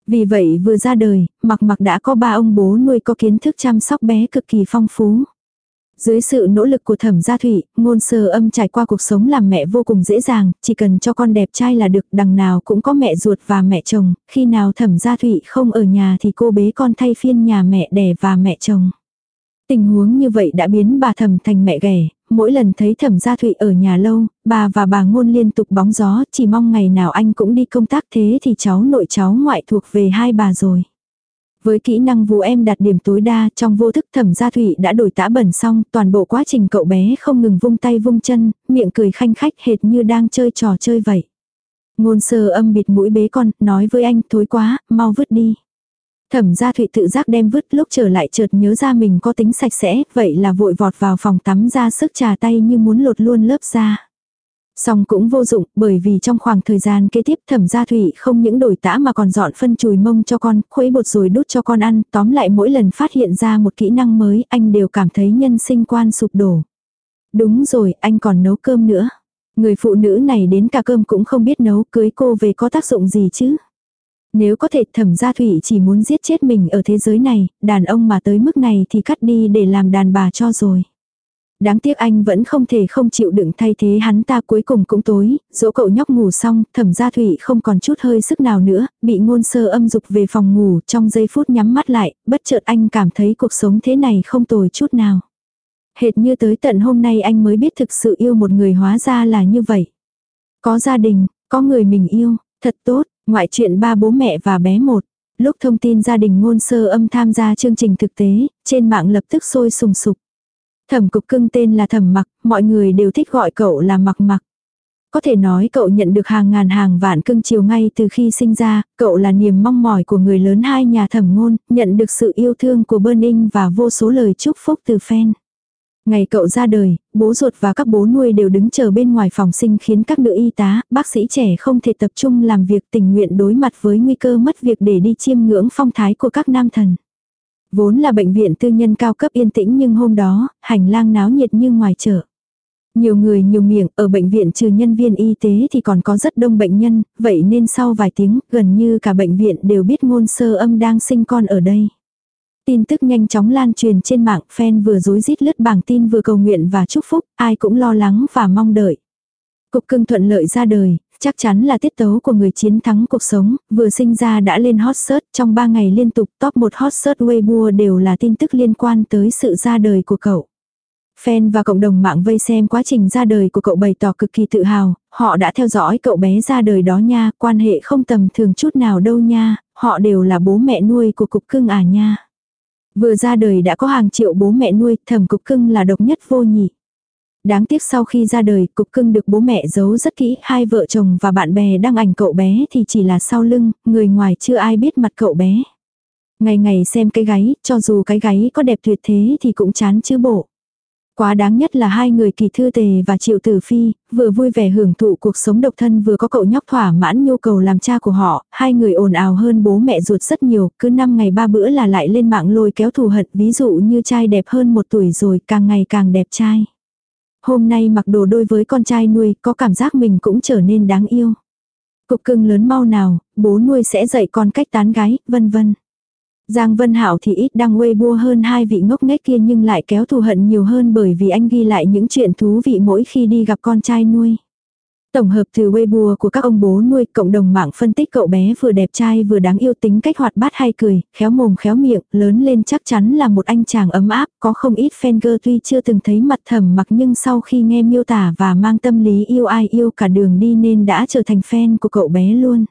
Vì vậy vừa ra đời, mặc mặc đã có ba ông bố nuôi có kiến thức chăm sóc bé cực kỳ phong phú. Dưới sự nỗ lực của thẩm gia thủy, ngôn sơ âm trải qua cuộc sống làm mẹ vô cùng dễ dàng, chỉ cần cho con đẹp trai là được, đằng nào cũng có mẹ ruột và mẹ chồng, khi nào thẩm gia thủy không ở nhà thì cô bế con thay phiên nhà mẹ đẻ và mẹ chồng. Tình huống như vậy đã biến bà thẩm thành mẹ ghẻ, mỗi lần thấy thẩm gia thụy ở nhà lâu, bà và bà ngôn liên tục bóng gió, chỉ mong ngày nào anh cũng đi công tác thế thì cháu nội cháu ngoại thuộc về hai bà rồi. Với kỹ năng vú em đạt điểm tối đa trong vô thức thẩm gia thủy đã đổi tã bẩn xong, toàn bộ quá trình cậu bé không ngừng vung tay vung chân, miệng cười khanh khách hệt như đang chơi trò chơi vậy. Ngôn sơ âm bịt mũi bế con, nói với anh thối quá, mau vứt đi. Thẩm gia thụy tự giác đem vứt lúc trở lại chợt nhớ ra mình có tính sạch sẽ, vậy là vội vọt vào phòng tắm ra sức trà tay như muốn lột luôn lớp da. Xong cũng vô dụng, bởi vì trong khoảng thời gian kế tiếp thẩm gia thủy không những đổi tã mà còn dọn phân chùi mông cho con, khuấy bột rồi đút cho con ăn, tóm lại mỗi lần phát hiện ra một kỹ năng mới, anh đều cảm thấy nhân sinh quan sụp đổ. Đúng rồi, anh còn nấu cơm nữa. Người phụ nữ này đến cả cơm cũng không biết nấu, cưới cô về có tác dụng gì chứ. Nếu có thể thẩm gia thủy chỉ muốn giết chết mình ở thế giới này, đàn ông mà tới mức này thì cắt đi để làm đàn bà cho rồi. Đáng tiếc anh vẫn không thể không chịu đựng thay thế hắn ta cuối cùng cũng tối, dỗ cậu nhóc ngủ xong, thẩm gia thủy không còn chút hơi sức nào nữa, bị ngôn sơ âm dục về phòng ngủ, trong giây phút nhắm mắt lại, bất chợt anh cảm thấy cuộc sống thế này không tồi chút nào. Hệt như tới tận hôm nay anh mới biết thực sự yêu một người hóa ra là như vậy. Có gia đình, có người mình yêu, thật tốt, ngoại chuyện ba bố mẹ và bé một. Lúc thông tin gia đình ngôn sơ âm tham gia chương trình thực tế, trên mạng lập tức sôi sùng sục. Thẩm cục cưng tên là thẩm mặc, mọi người đều thích gọi cậu là mặc mặc. Có thể nói cậu nhận được hàng ngàn hàng vạn cưng chiều ngay từ khi sinh ra, cậu là niềm mong mỏi của người lớn hai nhà thẩm ngôn, nhận được sự yêu thương của Burning và vô số lời chúc phúc từ fan. Ngày cậu ra đời, bố ruột và các bố nuôi đều đứng chờ bên ngoài phòng sinh khiến các nữ y tá, bác sĩ trẻ không thể tập trung làm việc tình nguyện đối mặt với nguy cơ mất việc để đi chiêm ngưỡng phong thái của các nam thần. Vốn là bệnh viện tư nhân cao cấp yên tĩnh nhưng hôm đó, hành lang náo nhiệt như ngoài chợ. Nhiều người nhiều miệng, ở bệnh viện trừ nhân viên y tế thì còn có rất đông bệnh nhân, vậy nên sau vài tiếng, gần như cả bệnh viện đều biết ngôn sơ âm đang sinh con ở đây. Tin tức nhanh chóng lan truyền trên mạng, fan vừa rối rít lướt bảng tin vừa cầu nguyện và chúc phúc, ai cũng lo lắng và mong đợi. Cục cưng thuận lợi ra đời, chắc chắn là tiết tấu của người chiến thắng cuộc sống, vừa sinh ra đã lên hot search trong 3 ngày liên tục top 1 hot search Weibo đều là tin tức liên quan tới sự ra đời của cậu. Fan và cộng đồng mạng vây xem quá trình ra đời của cậu bày tỏ cực kỳ tự hào, họ đã theo dõi cậu bé ra đời đó nha, quan hệ không tầm thường chút nào đâu nha, họ đều là bố mẹ nuôi của cục cưng à nha. Vừa ra đời đã có hàng triệu bố mẹ nuôi, thẩm cục cưng là độc nhất vô nhị. Đáng tiếc sau khi ra đời, cục cưng được bố mẹ giấu rất kỹ, hai vợ chồng và bạn bè đăng ảnh cậu bé thì chỉ là sau lưng, người ngoài chưa ai biết mặt cậu bé. Ngày ngày xem cái gáy, cho dù cái gáy có đẹp tuyệt thế thì cũng chán chứ bộ. Quá đáng nhất là hai người kỳ thư tề và triệu tử phi, vừa vui vẻ hưởng thụ cuộc sống độc thân vừa có cậu nhóc thỏa mãn nhu cầu làm cha của họ, hai người ồn ào hơn bố mẹ ruột rất nhiều, cứ năm ngày ba bữa là lại lên mạng lôi kéo thù hận, ví dụ như trai đẹp hơn một tuổi rồi càng ngày càng đẹp trai. Hôm nay mặc đồ đôi với con trai nuôi, có cảm giác mình cũng trở nên đáng yêu. Cục cưng lớn mau nào, bố nuôi sẽ dạy con cách tán gái, vân vân. Giang Vân hảo thì ít đăng bua hơn hai vị ngốc nghếch kia nhưng lại kéo thù hận nhiều hơn bởi vì anh ghi lại những chuyện thú vị mỗi khi đi gặp con trai nuôi. Tổng hợp từ Weibo của các ông bố nuôi, cộng đồng mạng phân tích cậu bé vừa đẹp trai vừa đáng yêu tính cách hoạt bát hay cười, khéo mồm khéo miệng, lớn lên chắc chắn là một anh chàng ấm áp, có không ít fan girl tuy chưa từng thấy mặt thầm mặc nhưng sau khi nghe miêu tả và mang tâm lý yêu ai yêu cả đường đi nên đã trở thành fan của cậu bé luôn.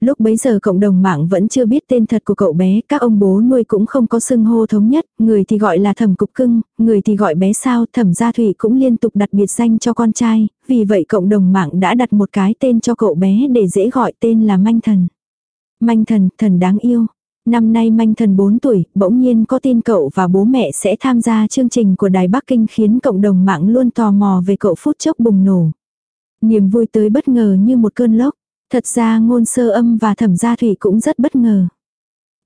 Lúc bấy giờ cộng đồng mạng vẫn chưa biết tên thật của cậu bé, các ông bố nuôi cũng không có xưng hô thống nhất, người thì gọi là thẩm cục cưng, người thì gọi bé sao, thẩm gia thủy cũng liên tục đặt biệt danh cho con trai, vì vậy cộng đồng mạng đã đặt một cái tên cho cậu bé để dễ gọi tên là manh thần. Manh thần, thần đáng yêu. Năm nay manh thần 4 tuổi, bỗng nhiên có tin cậu và bố mẹ sẽ tham gia chương trình của Đài Bắc Kinh khiến cộng đồng mạng luôn tò mò về cậu phút chốc bùng nổ. Niềm vui tới bất ngờ như một cơn lốc. Thật ra ngôn sơ âm và thẩm gia thủy cũng rất bất ngờ.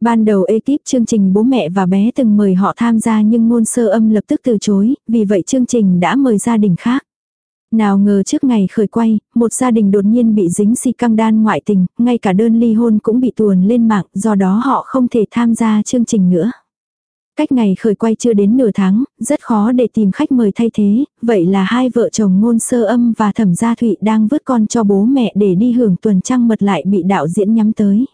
Ban đầu ekip chương trình bố mẹ và bé từng mời họ tham gia nhưng ngôn sơ âm lập tức từ chối, vì vậy chương trình đã mời gia đình khác. Nào ngờ trước ngày khởi quay, một gia đình đột nhiên bị dính si căng đan ngoại tình, ngay cả đơn ly hôn cũng bị tuồn lên mạng, do đó họ không thể tham gia chương trình nữa. Cách ngày khởi quay chưa đến nửa tháng, rất khó để tìm khách mời thay thế, vậy là hai vợ chồng ngôn sơ âm và thẩm gia thụy đang vứt con cho bố mẹ để đi hưởng tuần trăng mật lại bị đạo diễn nhắm tới.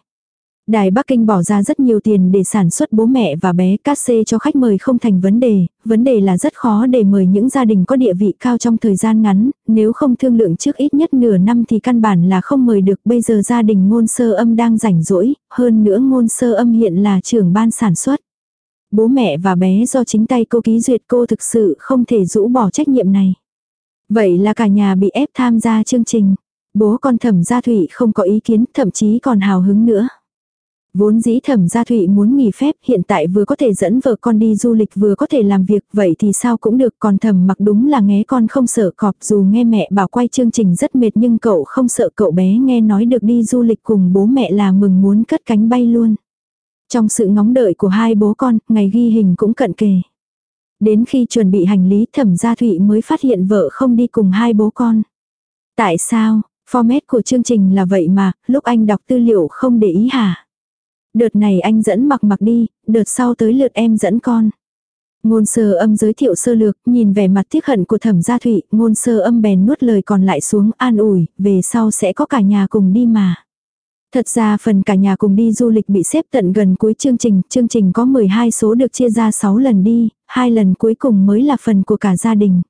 Đài Bắc Kinh bỏ ra rất nhiều tiền để sản xuất bố mẹ và bé cát xê cho khách mời không thành vấn đề, vấn đề là rất khó để mời những gia đình có địa vị cao trong thời gian ngắn, nếu không thương lượng trước ít nhất nửa năm thì căn bản là không mời được. Bây giờ gia đình ngôn sơ âm đang rảnh rỗi, hơn nữa ngôn sơ âm hiện là trưởng ban sản xuất. Bố mẹ và bé do chính tay cô ký duyệt cô thực sự không thể rũ bỏ trách nhiệm này. Vậy là cả nhà bị ép tham gia chương trình. Bố con thẩm gia thủy không có ý kiến, thậm chí còn hào hứng nữa. Vốn dĩ thẩm gia thụy muốn nghỉ phép hiện tại vừa có thể dẫn vợ con đi du lịch vừa có thể làm việc vậy thì sao cũng được còn thẩm mặc đúng là nghe con không sợ cọp dù nghe mẹ bảo quay chương trình rất mệt nhưng cậu không sợ cậu bé nghe nói được đi du lịch cùng bố mẹ là mừng muốn cất cánh bay luôn. Trong sự ngóng đợi của hai bố con, ngày ghi hình cũng cận kề. Đến khi chuẩn bị hành lý thẩm gia thụy mới phát hiện vợ không đi cùng hai bố con. Tại sao, format của chương trình là vậy mà, lúc anh đọc tư liệu không để ý hả? Đợt này anh dẫn mặc mặc đi, đợt sau tới lượt em dẫn con. Ngôn sơ âm giới thiệu sơ lược, nhìn vẻ mặt tiếc hận của thẩm gia thụy, ngôn sơ âm bèn nuốt lời còn lại xuống an ủi, về sau sẽ có cả nhà cùng đi mà. Thật ra phần cả nhà cùng đi du lịch bị xếp tận gần cuối chương trình, chương trình có 12 số được chia ra 6 lần đi, hai lần cuối cùng mới là phần của cả gia đình.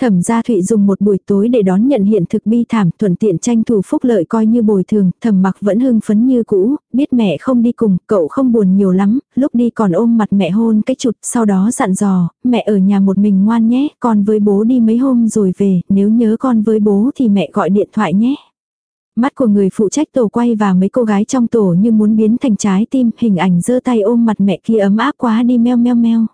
Thẩm gia Thụy dùng một buổi tối để đón nhận hiện thực bi thảm, thuận tiện tranh thủ phúc lợi coi như bồi thường, thẩm mặc vẫn hưng phấn như cũ, biết mẹ không đi cùng, cậu không buồn nhiều lắm, lúc đi còn ôm mặt mẹ hôn cái chụt, sau đó dặn dò, mẹ ở nhà một mình ngoan nhé, con với bố đi mấy hôm rồi về, nếu nhớ con với bố thì mẹ gọi điện thoại nhé. Mắt của người phụ trách tổ quay và mấy cô gái trong tổ như muốn biến thành trái tim, hình ảnh giơ tay ôm mặt mẹ kia ấm áp quá đi meo meo meo.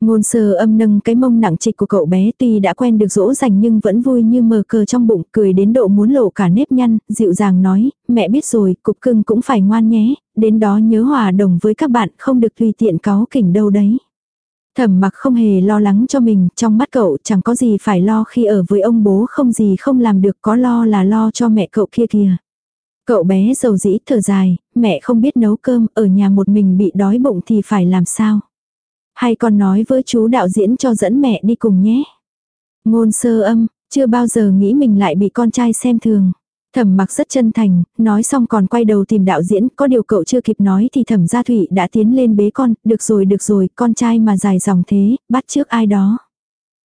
Ngôn sơ âm nâng cái mông nặng trịch của cậu bé tuy đã quen được dỗ dành nhưng vẫn vui như mờ cờ trong bụng, cười đến độ muốn lộ cả nếp nhăn, dịu dàng nói, mẹ biết rồi, cục cưng cũng phải ngoan nhé, đến đó nhớ hòa đồng với các bạn, không được tùy tiện cáo kỉnh đâu đấy. Thẩm mặc không hề lo lắng cho mình, trong mắt cậu chẳng có gì phải lo khi ở với ông bố không gì không làm được có lo là lo cho mẹ cậu kia kìa. Cậu bé dầu dĩ thở dài, mẹ không biết nấu cơm, ở nhà một mình bị đói bụng thì phải làm sao. Hay con nói với chú đạo diễn cho dẫn mẹ đi cùng nhé. Ngôn sơ âm, chưa bao giờ nghĩ mình lại bị con trai xem thường. Thẩm mặc rất chân thành, nói xong còn quay đầu tìm đạo diễn, có điều cậu chưa kịp nói thì thẩm gia thủy đã tiến lên bế con, được rồi được rồi, con trai mà dài dòng thế, bắt trước ai đó.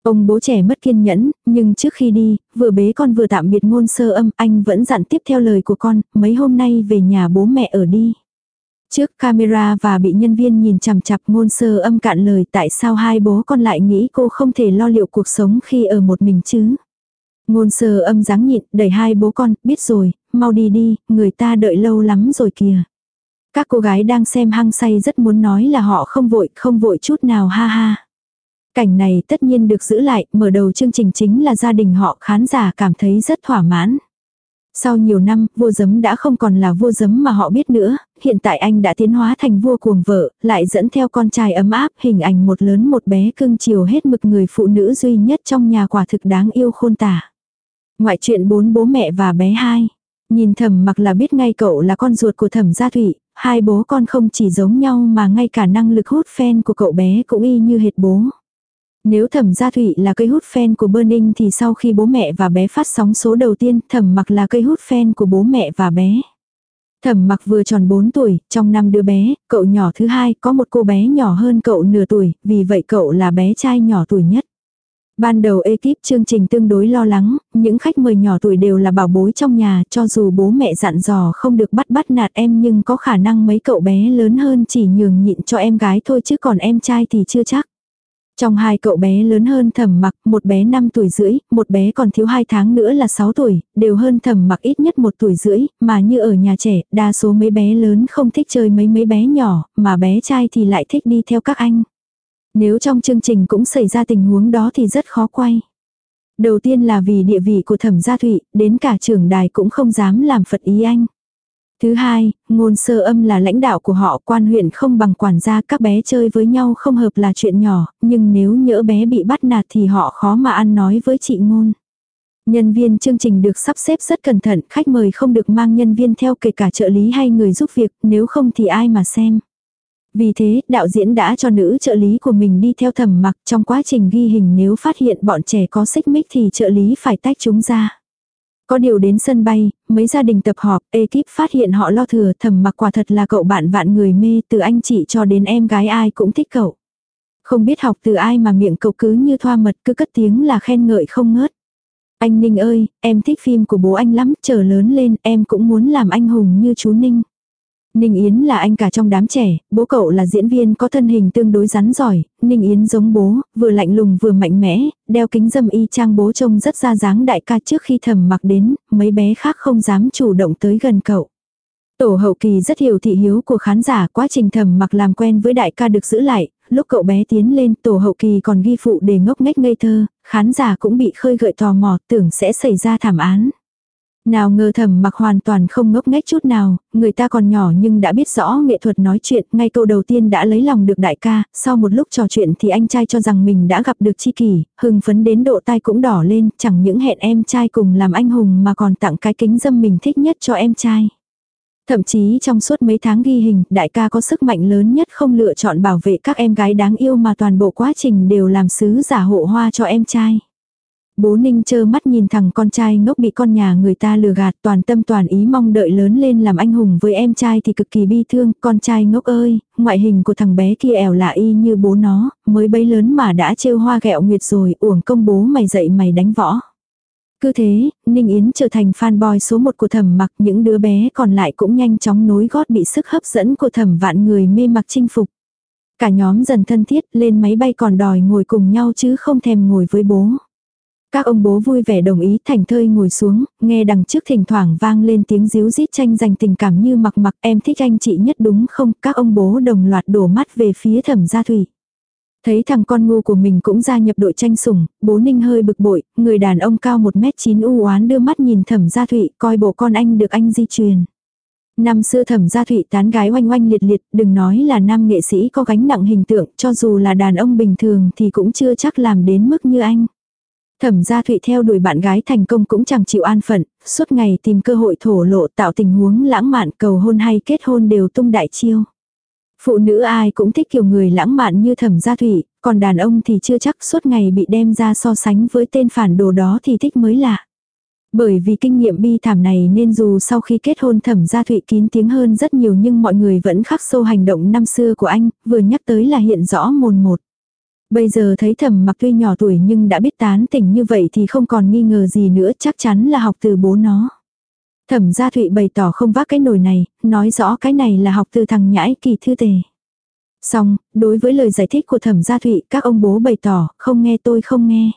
Ông bố trẻ mất kiên nhẫn, nhưng trước khi đi, vừa bế con vừa tạm biệt ngôn sơ âm, anh vẫn dặn tiếp theo lời của con, mấy hôm nay về nhà bố mẹ ở đi. Trước camera và bị nhân viên nhìn chằm chặp ngôn sơ âm cạn lời tại sao hai bố con lại nghĩ cô không thể lo liệu cuộc sống khi ở một mình chứ. Ngôn sơ âm dáng nhịn, đẩy hai bố con, biết rồi, mau đi đi, người ta đợi lâu lắm rồi kìa. Các cô gái đang xem hăng say rất muốn nói là họ không vội, không vội chút nào ha ha. Cảnh này tất nhiên được giữ lại, mở đầu chương trình chính là gia đình họ khán giả cảm thấy rất thỏa mãn. Sau nhiều năm, vua giấm đã không còn là vua giấm mà họ biết nữa, hiện tại anh đã tiến hóa thành vua cuồng vợ, lại dẫn theo con trai ấm áp, hình ảnh một lớn một bé cưng chiều hết mực người phụ nữ duy nhất trong nhà quả thực đáng yêu khôn tả. Ngoại chuyện bốn bố mẹ và bé hai. Nhìn thầm mặc là biết ngay cậu là con ruột của thẩm gia thủy, hai bố con không chỉ giống nhau mà ngay cả năng lực hút fan của cậu bé cũng y như hệt bố. Nếu thẩm gia thủy là cây hút fan của Burning thì sau khi bố mẹ và bé phát sóng số đầu tiên thẩm mặc là cây hút fan của bố mẹ và bé. Thẩm mặc vừa tròn 4 tuổi, trong năm đứa bé, cậu nhỏ thứ hai có một cô bé nhỏ hơn cậu nửa tuổi, vì vậy cậu là bé trai nhỏ tuổi nhất. Ban đầu ekip chương trình tương đối lo lắng, những khách mời nhỏ tuổi đều là bảo bối trong nhà, cho dù bố mẹ dặn dò không được bắt bắt nạt em nhưng có khả năng mấy cậu bé lớn hơn chỉ nhường nhịn cho em gái thôi chứ còn em trai thì chưa chắc. Trong hai cậu bé lớn hơn thẩm mặc, một bé 5 tuổi rưỡi, một bé còn thiếu 2 tháng nữa là 6 tuổi, đều hơn thẩm mặc ít nhất một tuổi rưỡi, mà như ở nhà trẻ, đa số mấy bé lớn không thích chơi mấy mấy bé nhỏ, mà bé trai thì lại thích đi theo các anh. Nếu trong chương trình cũng xảy ra tình huống đó thì rất khó quay. Đầu tiên là vì địa vị của thẩm gia thụy, đến cả trưởng đài cũng không dám làm phật ý anh. Thứ hai, ngôn sơ âm là lãnh đạo của họ quan huyện không bằng quản gia các bé chơi với nhau không hợp là chuyện nhỏ, nhưng nếu nhỡ bé bị bắt nạt thì họ khó mà ăn nói với chị ngôn. Nhân viên chương trình được sắp xếp rất cẩn thận, khách mời không được mang nhân viên theo kể cả trợ lý hay người giúp việc, nếu không thì ai mà xem. Vì thế, đạo diễn đã cho nữ trợ lý của mình đi theo thẩm mặc trong quá trình ghi hình nếu phát hiện bọn trẻ có xích mích thì trợ lý phải tách chúng ra. Có điều đến sân bay, mấy gia đình tập họp, ekip phát hiện họ lo thừa thầm mặc quả thật là cậu bạn vạn người mê từ anh chị cho đến em gái ai cũng thích cậu. Không biết học từ ai mà miệng cậu cứ như thoa mật cứ cất tiếng là khen ngợi không ngớt. Anh Ninh ơi, em thích phim của bố anh lắm, chờ lớn lên em cũng muốn làm anh hùng như chú Ninh. Ninh Yến là anh cả trong đám trẻ, bố cậu là diễn viên có thân hình tương đối rắn giỏi, Ninh Yến giống bố, vừa lạnh lùng vừa mạnh mẽ, đeo kính dâm y trang bố trông rất ra dáng đại ca trước khi thầm mặc đến, mấy bé khác không dám chủ động tới gần cậu. Tổ hậu kỳ rất hiểu thị hiếu của khán giả, quá trình thầm mặc làm quen với đại ca được giữ lại, lúc cậu bé tiến lên tổ hậu kỳ còn ghi phụ để ngốc nghếch ngây thơ, khán giả cũng bị khơi gợi tò mò tưởng sẽ xảy ra thảm án. Nào ngờ thầm mặc hoàn toàn không ngốc nghếch chút nào, người ta còn nhỏ nhưng đã biết rõ nghệ thuật nói chuyện, ngay câu đầu tiên đã lấy lòng được đại ca, sau một lúc trò chuyện thì anh trai cho rằng mình đã gặp được chi kỷ, hưng phấn đến độ tai cũng đỏ lên, chẳng những hẹn em trai cùng làm anh hùng mà còn tặng cái kính dâm mình thích nhất cho em trai. Thậm chí trong suốt mấy tháng ghi hình, đại ca có sức mạnh lớn nhất không lựa chọn bảo vệ các em gái đáng yêu mà toàn bộ quá trình đều làm sứ giả hộ hoa cho em trai. Bố Ninh chơ mắt nhìn thằng con trai ngốc bị con nhà người ta lừa gạt toàn tâm toàn ý mong đợi lớn lên làm anh hùng với em trai thì cực kỳ bi thương, con trai ngốc ơi, ngoại hình của thằng bé kia ẻo lạ y như bố nó, mới bấy lớn mà đã trêu hoa gẹo nguyệt rồi, uổng công bố mày dậy mày đánh võ. Cứ thế, Ninh Yến trở thành fanboy số một của thẩm mặc những đứa bé còn lại cũng nhanh chóng nối gót bị sức hấp dẫn của thẩm vạn người mê mặc chinh phục. Cả nhóm dần thân thiết lên máy bay còn đòi ngồi cùng nhau chứ không thèm ngồi với bố. Các ông bố vui vẻ đồng ý thành thơi ngồi xuống, nghe đằng trước thỉnh thoảng vang lên tiếng díu rít tranh giành tình cảm như mặc mặc em thích anh chị nhất đúng không? Các ông bố đồng loạt đổ mắt về phía thẩm gia thủy. Thấy thằng con ngu của mình cũng gia nhập đội tranh sủng, bố ninh hơi bực bội, người đàn ông cao 1m9 u oán đưa mắt nhìn thẩm gia thụy, coi bộ con anh được anh di truyền. Năm xưa thẩm gia thụy tán gái oanh oanh liệt liệt, đừng nói là nam nghệ sĩ có gánh nặng hình tượng, cho dù là đàn ông bình thường thì cũng chưa chắc làm đến mức như anh. Thẩm gia Thụy theo đuổi bạn gái thành công cũng chẳng chịu an phận, suốt ngày tìm cơ hội thổ lộ tạo tình huống lãng mạn cầu hôn hay kết hôn đều tung đại chiêu. Phụ nữ ai cũng thích kiểu người lãng mạn như thẩm gia Thụy, còn đàn ông thì chưa chắc suốt ngày bị đem ra so sánh với tên phản đồ đó thì thích mới lạ. Bởi vì kinh nghiệm bi thảm này nên dù sau khi kết hôn thẩm gia Thụy kín tiếng hơn rất nhiều nhưng mọi người vẫn khắc sâu hành động năm xưa của anh, vừa nhắc tới là hiện rõ mồn một. Bây giờ thấy thẩm mặc tuy nhỏ tuổi nhưng đã biết tán tỉnh như vậy thì không còn nghi ngờ gì nữa chắc chắn là học từ bố nó. Thẩm gia thụy bày tỏ không vác cái nồi này, nói rõ cái này là học từ thằng nhãi kỳ thư tề. Xong, đối với lời giải thích của thẩm gia thụy, các ông bố bày tỏ, không nghe tôi không nghe.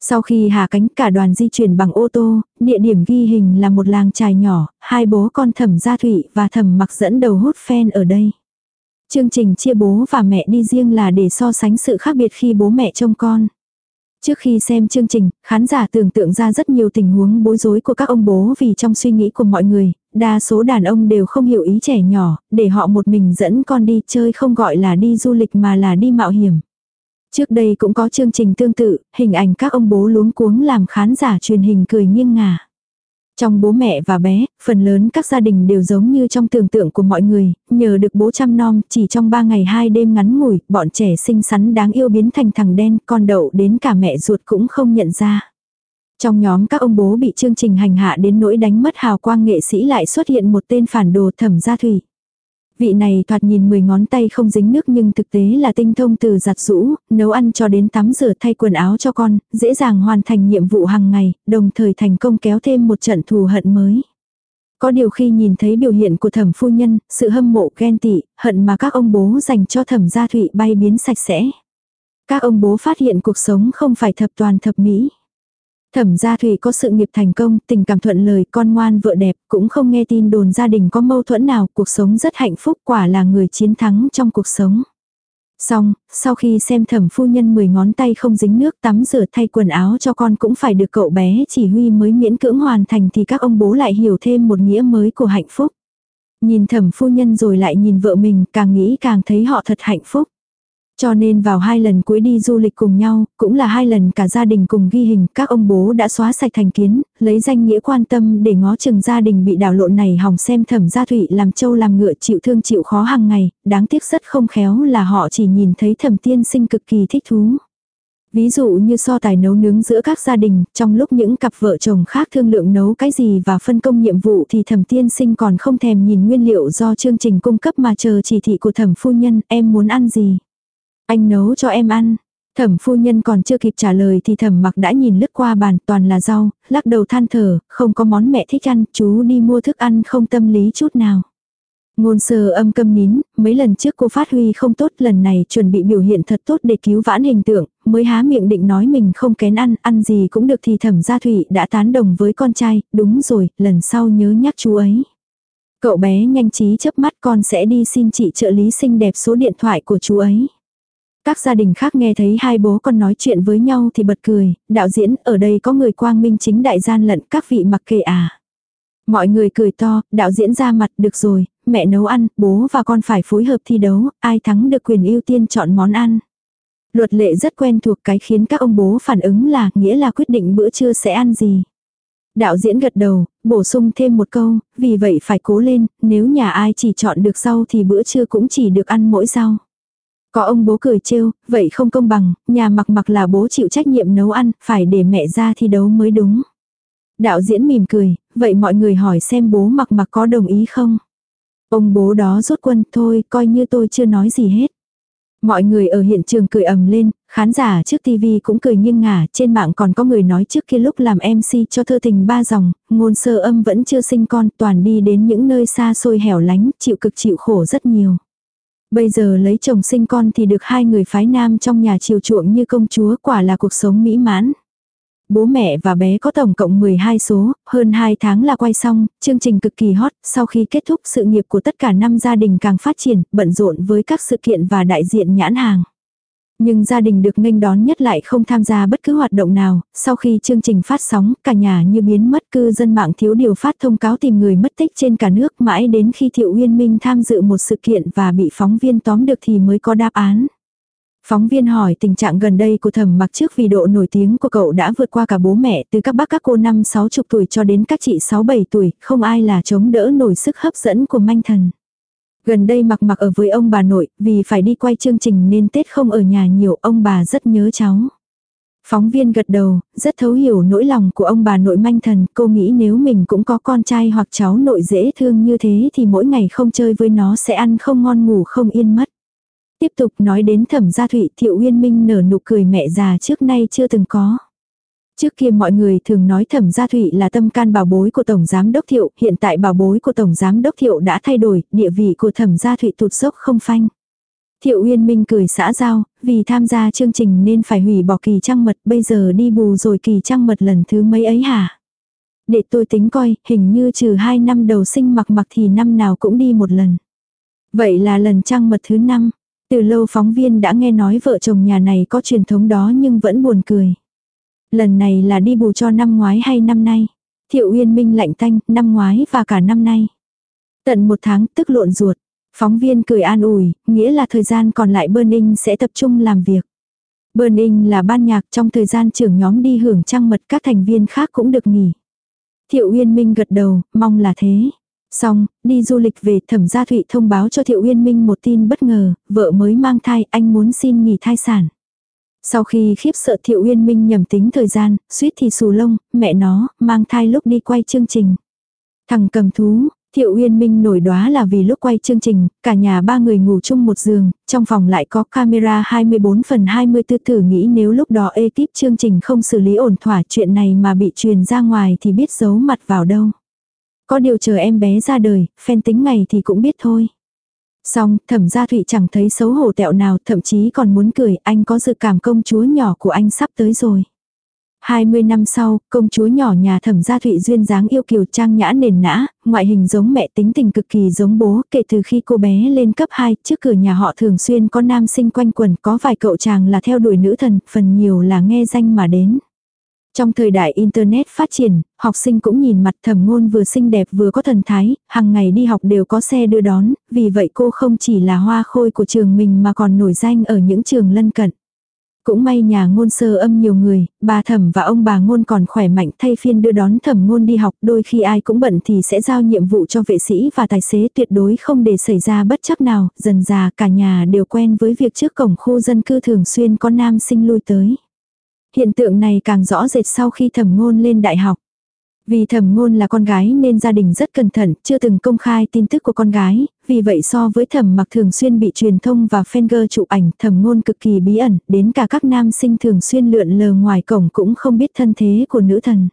Sau khi hạ cánh cả đoàn di chuyển bằng ô tô, địa điểm ghi hình là một làng trài nhỏ, hai bố con thẩm gia thụy và thẩm mặc dẫn đầu hút phen ở đây. Chương trình chia bố và mẹ đi riêng là để so sánh sự khác biệt khi bố mẹ trông con. Trước khi xem chương trình, khán giả tưởng tượng ra rất nhiều tình huống bối rối của các ông bố vì trong suy nghĩ của mọi người, đa số đàn ông đều không hiểu ý trẻ nhỏ, để họ một mình dẫn con đi chơi không gọi là đi du lịch mà là đi mạo hiểm. Trước đây cũng có chương trình tương tự, hình ảnh các ông bố luống cuống làm khán giả truyền hình cười nghiêng ngả. Trong bố mẹ và bé, phần lớn các gia đình đều giống như trong tưởng tượng của mọi người, nhờ được bố chăm nom, chỉ trong 3 ngày 2 đêm ngắn ngủi, bọn trẻ xinh xắn đáng yêu biến thành thằng đen, con đậu đến cả mẹ ruột cũng không nhận ra. Trong nhóm các ông bố bị chương trình hành hạ đến nỗi đánh mất hào quang nghệ sĩ lại xuất hiện một tên phản đồ thẩm gia thủy. Vị này thoạt nhìn 10 ngón tay không dính nước nhưng thực tế là tinh thông từ giặt rũ, nấu ăn cho đến tắm rửa thay quần áo cho con, dễ dàng hoàn thành nhiệm vụ hàng ngày, đồng thời thành công kéo thêm một trận thù hận mới. Có điều khi nhìn thấy biểu hiện của thẩm phu nhân, sự hâm mộ ghen tị, hận mà các ông bố dành cho thẩm gia thụy bay biến sạch sẽ. Các ông bố phát hiện cuộc sống không phải thập toàn thập mỹ. Thẩm gia Thủy có sự nghiệp thành công, tình cảm thuận lời, con ngoan vợ đẹp, cũng không nghe tin đồn gia đình có mâu thuẫn nào, cuộc sống rất hạnh phúc, quả là người chiến thắng trong cuộc sống. Xong, sau khi xem thẩm phu nhân 10 ngón tay không dính nước tắm rửa thay quần áo cho con cũng phải được cậu bé chỉ huy mới miễn cưỡng hoàn thành thì các ông bố lại hiểu thêm một nghĩa mới của hạnh phúc. Nhìn thẩm phu nhân rồi lại nhìn vợ mình càng nghĩ càng thấy họ thật hạnh phúc. Cho nên vào hai lần cuối đi du lịch cùng nhau, cũng là hai lần cả gia đình cùng ghi hình, các ông bố đã xóa sạch thành kiến, lấy danh nghĩa quan tâm để ngó chừng gia đình bị đảo lộn này hỏng xem thẩm gia thụy làm trâu làm ngựa chịu thương chịu khó hàng ngày, đáng tiếc rất không khéo là họ chỉ nhìn thấy thẩm tiên sinh cực kỳ thích thú. Ví dụ như so tài nấu nướng giữa các gia đình, trong lúc những cặp vợ chồng khác thương lượng nấu cái gì và phân công nhiệm vụ thì thẩm tiên sinh còn không thèm nhìn nguyên liệu do chương trình cung cấp mà chờ chỉ thị của thẩm phu nhân, em muốn ăn gì. Anh nấu cho em ăn. Thẩm phu nhân còn chưa kịp trả lời thì thẩm mặc đã nhìn lướt qua bàn toàn là rau, lắc đầu than thở, không có món mẹ thích ăn, chú đi mua thức ăn không tâm lý chút nào. Ngôn sơ âm câm nín, mấy lần trước cô phát huy không tốt lần này chuẩn bị biểu hiện thật tốt để cứu vãn hình tượng, mới há miệng định nói mình không kén ăn, ăn gì cũng được thì thẩm gia thủy đã tán đồng với con trai, đúng rồi, lần sau nhớ nhắc chú ấy. Cậu bé nhanh trí chớp mắt con sẽ đi xin chị trợ lý xinh đẹp số điện thoại của chú ấy. Các gia đình khác nghe thấy hai bố con nói chuyện với nhau thì bật cười, đạo diễn ở đây có người quang minh chính đại gian lận các vị mặc kệ à. Mọi người cười to, đạo diễn ra mặt được rồi, mẹ nấu ăn, bố và con phải phối hợp thi đấu, ai thắng được quyền ưu tiên chọn món ăn. Luật lệ rất quen thuộc cái khiến các ông bố phản ứng là nghĩa là quyết định bữa trưa sẽ ăn gì. Đạo diễn gật đầu, bổ sung thêm một câu, vì vậy phải cố lên, nếu nhà ai chỉ chọn được rau thì bữa trưa cũng chỉ được ăn mỗi rau. Có ông bố cười trêu, vậy không công bằng, nhà mặc mặc là bố chịu trách nhiệm nấu ăn, phải để mẹ ra thi đấu mới đúng. Đạo diễn mỉm cười, vậy mọi người hỏi xem bố mặc mặc có đồng ý không? Ông bố đó rút quân, thôi coi như tôi chưa nói gì hết. Mọi người ở hiện trường cười ầm lên, khán giả trước TV cũng cười nghiêng ngả, trên mạng còn có người nói trước kia lúc làm MC cho thơ tình ba dòng, ngôn sơ âm vẫn chưa sinh con, toàn đi đến những nơi xa xôi hẻo lánh, chịu cực chịu khổ rất nhiều. Bây giờ lấy chồng sinh con thì được hai người phái nam trong nhà chiều chuộng như công chúa quả là cuộc sống mỹ mãn. Bố mẹ và bé có tổng cộng 12 số, hơn 2 tháng là quay xong, chương trình cực kỳ hot, sau khi kết thúc sự nghiệp của tất cả năm gia đình càng phát triển, bận rộn với các sự kiện và đại diện nhãn hàng. Nhưng gia đình được nghênh đón nhất lại không tham gia bất cứ hoạt động nào, sau khi chương trình phát sóng, cả nhà như biến mất cư dân mạng thiếu điều phát thông cáo tìm người mất tích trên cả nước mãi đến khi Thiệu Uyên Minh tham dự một sự kiện và bị phóng viên tóm được thì mới có đáp án. Phóng viên hỏi tình trạng gần đây của thẩm mặc trước vì độ nổi tiếng của cậu đã vượt qua cả bố mẹ từ các bác các cô năm sáu chục tuổi cho đến các chị sáu bảy tuổi, không ai là chống đỡ nổi sức hấp dẫn của manh thần. Gần đây mặc mặc ở với ông bà nội, vì phải đi quay chương trình nên Tết không ở nhà nhiều, ông bà rất nhớ cháu. Phóng viên gật đầu, rất thấu hiểu nỗi lòng của ông bà nội manh thần, cô nghĩ nếu mình cũng có con trai hoặc cháu nội dễ thương như thế thì mỗi ngày không chơi với nó sẽ ăn không ngon ngủ không yên mất. Tiếp tục nói đến thẩm gia thụy thiệu uyên minh nở nụ cười mẹ già trước nay chưa từng có. Trước kia mọi người thường nói thẩm gia thụy là tâm can bảo bối của Tổng Giám Đốc Thiệu, hiện tại bảo bối của Tổng Giám Đốc Thiệu đã thay đổi, địa vị của thẩm gia thụy tụt dốc không phanh. Thiệu Uyên Minh cười xã giao, vì tham gia chương trình nên phải hủy bỏ kỳ trăng mật, bây giờ đi bù rồi kỳ trăng mật lần thứ mấy ấy hả? Để tôi tính coi, hình như trừ 2 năm đầu sinh mặc mặc thì năm nào cũng đi một lần. Vậy là lần trăng mật thứ 5. Từ lâu phóng viên đã nghe nói vợ chồng nhà này có truyền thống đó nhưng vẫn buồn cười. Lần này là đi bù cho năm ngoái hay năm nay? Thiệu Uyên Minh lạnh tanh, năm ngoái và cả năm nay. Tận một tháng tức lộn ruột. Phóng viên cười an ủi, nghĩa là thời gian còn lại Burning sẽ tập trung làm việc. Burning là ban nhạc trong thời gian trưởng nhóm đi hưởng trăng mật các thành viên khác cũng được nghỉ. Thiệu Uyên Minh gật đầu, mong là thế. Xong, đi du lịch về thẩm gia thụy thông báo cho Thiệu Uyên Minh một tin bất ngờ, vợ mới mang thai, anh muốn xin nghỉ thai sản. Sau khi khiếp sợ Thiệu Uyên Minh nhầm tính thời gian, suýt thì xù lông, mẹ nó, mang thai lúc đi quay chương trình. Thằng cầm thú, Thiệu Uyên Minh nổi đoá là vì lúc quay chương trình, cả nhà ba người ngủ chung một giường, trong phòng lại có camera 24 phần 24 thử nghĩ nếu lúc đó ekip chương trình không xử lý ổn thỏa chuyện này mà bị truyền ra ngoài thì biết giấu mặt vào đâu. Có điều chờ em bé ra đời, phen tính ngày thì cũng biết thôi. Xong, thẩm gia thụy chẳng thấy xấu hổ tẹo nào, thậm chí còn muốn cười, anh có dự cảm công chúa nhỏ của anh sắp tới rồi. 20 năm sau, công chúa nhỏ nhà thẩm gia thụy duyên dáng yêu kiều trang nhã nền nã, ngoại hình giống mẹ tính tình cực kỳ giống bố, kể từ khi cô bé lên cấp 2, trước cửa nhà họ thường xuyên có nam sinh quanh quần, có vài cậu chàng là theo đuổi nữ thần, phần nhiều là nghe danh mà đến. Trong thời đại Internet phát triển, học sinh cũng nhìn mặt thẩm ngôn vừa xinh đẹp vừa có thần thái, hàng ngày đi học đều có xe đưa đón, vì vậy cô không chỉ là hoa khôi của trường mình mà còn nổi danh ở những trường lân cận. Cũng may nhà ngôn sơ âm nhiều người, bà thẩm và ông bà ngôn còn khỏe mạnh thay phiên đưa đón thẩm ngôn đi học, đôi khi ai cũng bận thì sẽ giao nhiệm vụ cho vệ sĩ và tài xế tuyệt đối không để xảy ra bất chấp nào, dần già cả nhà đều quen với việc trước cổng khu dân cư thường xuyên có nam sinh lui tới. Hiện tượng này càng rõ rệt sau khi thẩm ngôn lên đại học. Vì thẩm ngôn là con gái nên gia đình rất cẩn thận, chưa từng công khai tin tức của con gái, vì vậy so với thẩm mặc thường xuyên bị truyền thông và fanger chụp ảnh, thẩm ngôn cực kỳ bí ẩn, đến cả các nam sinh thường xuyên lượn lờ ngoài cổng cũng không biết thân thế của nữ thần.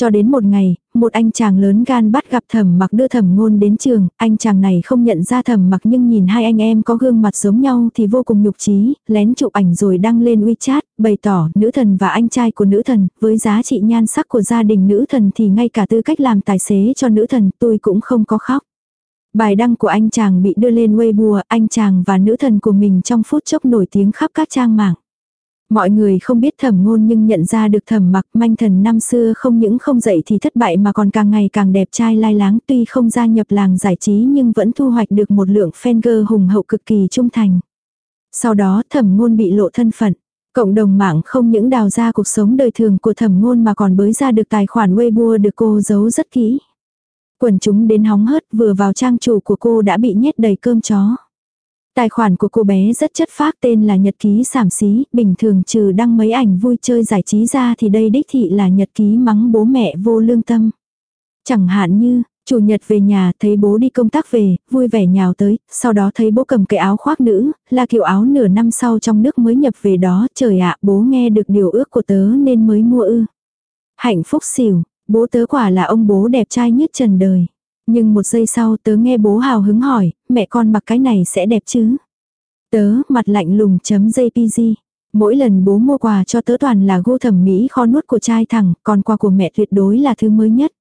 Cho đến một ngày, một anh chàng lớn gan bắt gặp thẩm mặc đưa thẩm ngôn đến trường, anh chàng này không nhận ra thẩm mặc nhưng nhìn hai anh em có gương mặt giống nhau thì vô cùng nhục trí, lén chụp ảnh rồi đăng lên WeChat, bày tỏ nữ thần và anh trai của nữ thần, với giá trị nhan sắc của gia đình nữ thần thì ngay cả tư cách làm tài xế cho nữ thần tôi cũng không có khóc. Bài đăng của anh chàng bị đưa lên Weibo, anh chàng và nữ thần của mình trong phút chốc nổi tiếng khắp các trang mạng. Mọi người không biết thẩm ngôn nhưng nhận ra được thẩm mặc manh thần năm xưa không những không dậy thì thất bại mà còn càng ngày càng đẹp trai lai láng tuy không gia nhập làng giải trí nhưng vẫn thu hoạch được một lượng fan girl hùng hậu cực kỳ trung thành. Sau đó thẩm ngôn bị lộ thân phận. Cộng đồng mạng không những đào ra cuộc sống đời thường của thẩm ngôn mà còn bới ra được tài khoản Weibo được cô giấu rất kỹ. Quần chúng đến hóng hớt, vừa vào trang chủ của cô đã bị nhét đầy cơm chó. Tài khoản của cô bé rất chất phác tên là nhật ký sảm xí, bình thường trừ đăng mấy ảnh vui chơi giải trí ra thì đây đích thị là nhật ký mắng bố mẹ vô lương tâm. Chẳng hạn như, chủ nhật về nhà thấy bố đi công tác về, vui vẻ nhào tới, sau đó thấy bố cầm cái áo khoác nữ, là kiểu áo nửa năm sau trong nước mới nhập về đó, trời ạ, bố nghe được điều ước của tớ nên mới mua ư. Hạnh phúc xỉu, bố tớ quả là ông bố đẹp trai nhất trần đời. Nhưng một giây sau tớ nghe bố hào hứng hỏi, mẹ con mặc cái này sẽ đẹp chứ? Tớ, mặt lạnh lùng chấm JPG. Mỗi lần bố mua quà cho tớ toàn là gu thẩm mỹ kho nuốt của trai thẳng, còn quà của mẹ tuyệt đối là thứ mới nhất.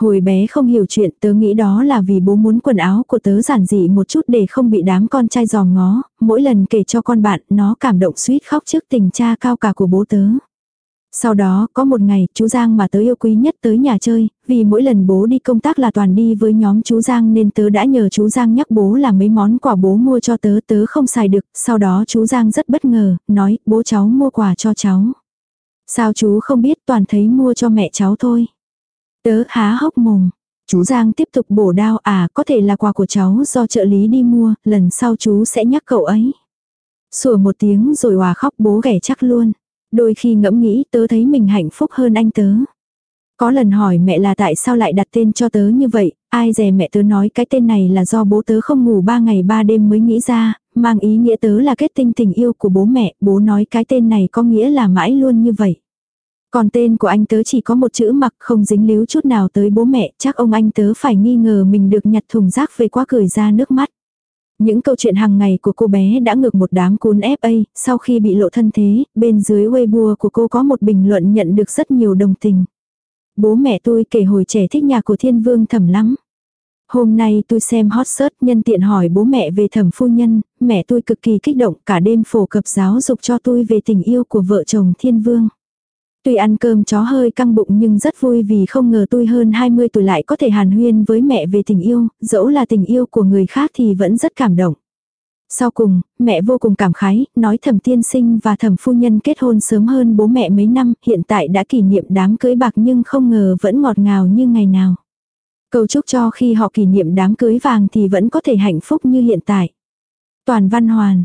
Hồi bé không hiểu chuyện tớ nghĩ đó là vì bố muốn quần áo của tớ giản dị một chút để không bị đám con trai giò ngó, mỗi lần kể cho con bạn nó cảm động suýt khóc trước tình cha cao cả của bố tớ. Sau đó, có một ngày, chú Giang mà tớ yêu quý nhất tới nhà chơi, vì mỗi lần bố đi công tác là toàn đi với nhóm chú Giang nên tớ đã nhờ chú Giang nhắc bố là mấy món quà bố mua cho tớ tớ không xài được, sau đó chú Giang rất bất ngờ, nói bố cháu mua quà cho cháu. Sao chú không biết toàn thấy mua cho mẹ cháu thôi. Tớ há hốc mồm. Chú Giang tiếp tục bổ đao à có thể là quà của cháu do trợ lý đi mua, lần sau chú sẽ nhắc cậu ấy. Sủa một tiếng rồi hòa khóc bố ghẻ chắc luôn. Đôi khi ngẫm nghĩ tớ thấy mình hạnh phúc hơn anh tớ. Có lần hỏi mẹ là tại sao lại đặt tên cho tớ như vậy, ai dè mẹ tớ nói cái tên này là do bố tớ không ngủ ba ngày ba đêm mới nghĩ ra, mang ý nghĩa tớ là kết tinh tình yêu của bố mẹ, bố nói cái tên này có nghĩa là mãi luôn như vậy. Còn tên của anh tớ chỉ có một chữ mặc không dính líu chút nào tới bố mẹ, chắc ông anh tớ phải nghi ngờ mình được nhặt thùng rác về quá cười ra nước mắt. Những câu chuyện hàng ngày của cô bé đã ngược một đám cuốn FA, sau khi bị lộ thân thế, bên dưới Weibo của cô có một bình luận nhận được rất nhiều đồng tình. Bố mẹ tôi kể hồi trẻ thích nhà của thiên vương thẩm lắm. Hôm nay tôi xem hot search nhân tiện hỏi bố mẹ về thẩm phu nhân, mẹ tôi cực kỳ kích động cả đêm phổ cập giáo dục cho tôi về tình yêu của vợ chồng thiên vương. Tuy ăn cơm chó hơi căng bụng nhưng rất vui vì không ngờ tôi hơn 20 tuổi lại có thể hàn huyên với mẹ về tình yêu, dẫu là tình yêu của người khác thì vẫn rất cảm động. Sau cùng, mẹ vô cùng cảm khái, nói thẩm tiên sinh và thẩm phu nhân kết hôn sớm hơn bố mẹ mấy năm, hiện tại đã kỷ niệm đám cưới bạc nhưng không ngờ vẫn ngọt ngào như ngày nào. Cầu chúc cho khi họ kỷ niệm đám cưới vàng thì vẫn có thể hạnh phúc như hiện tại. Toàn văn hoàn,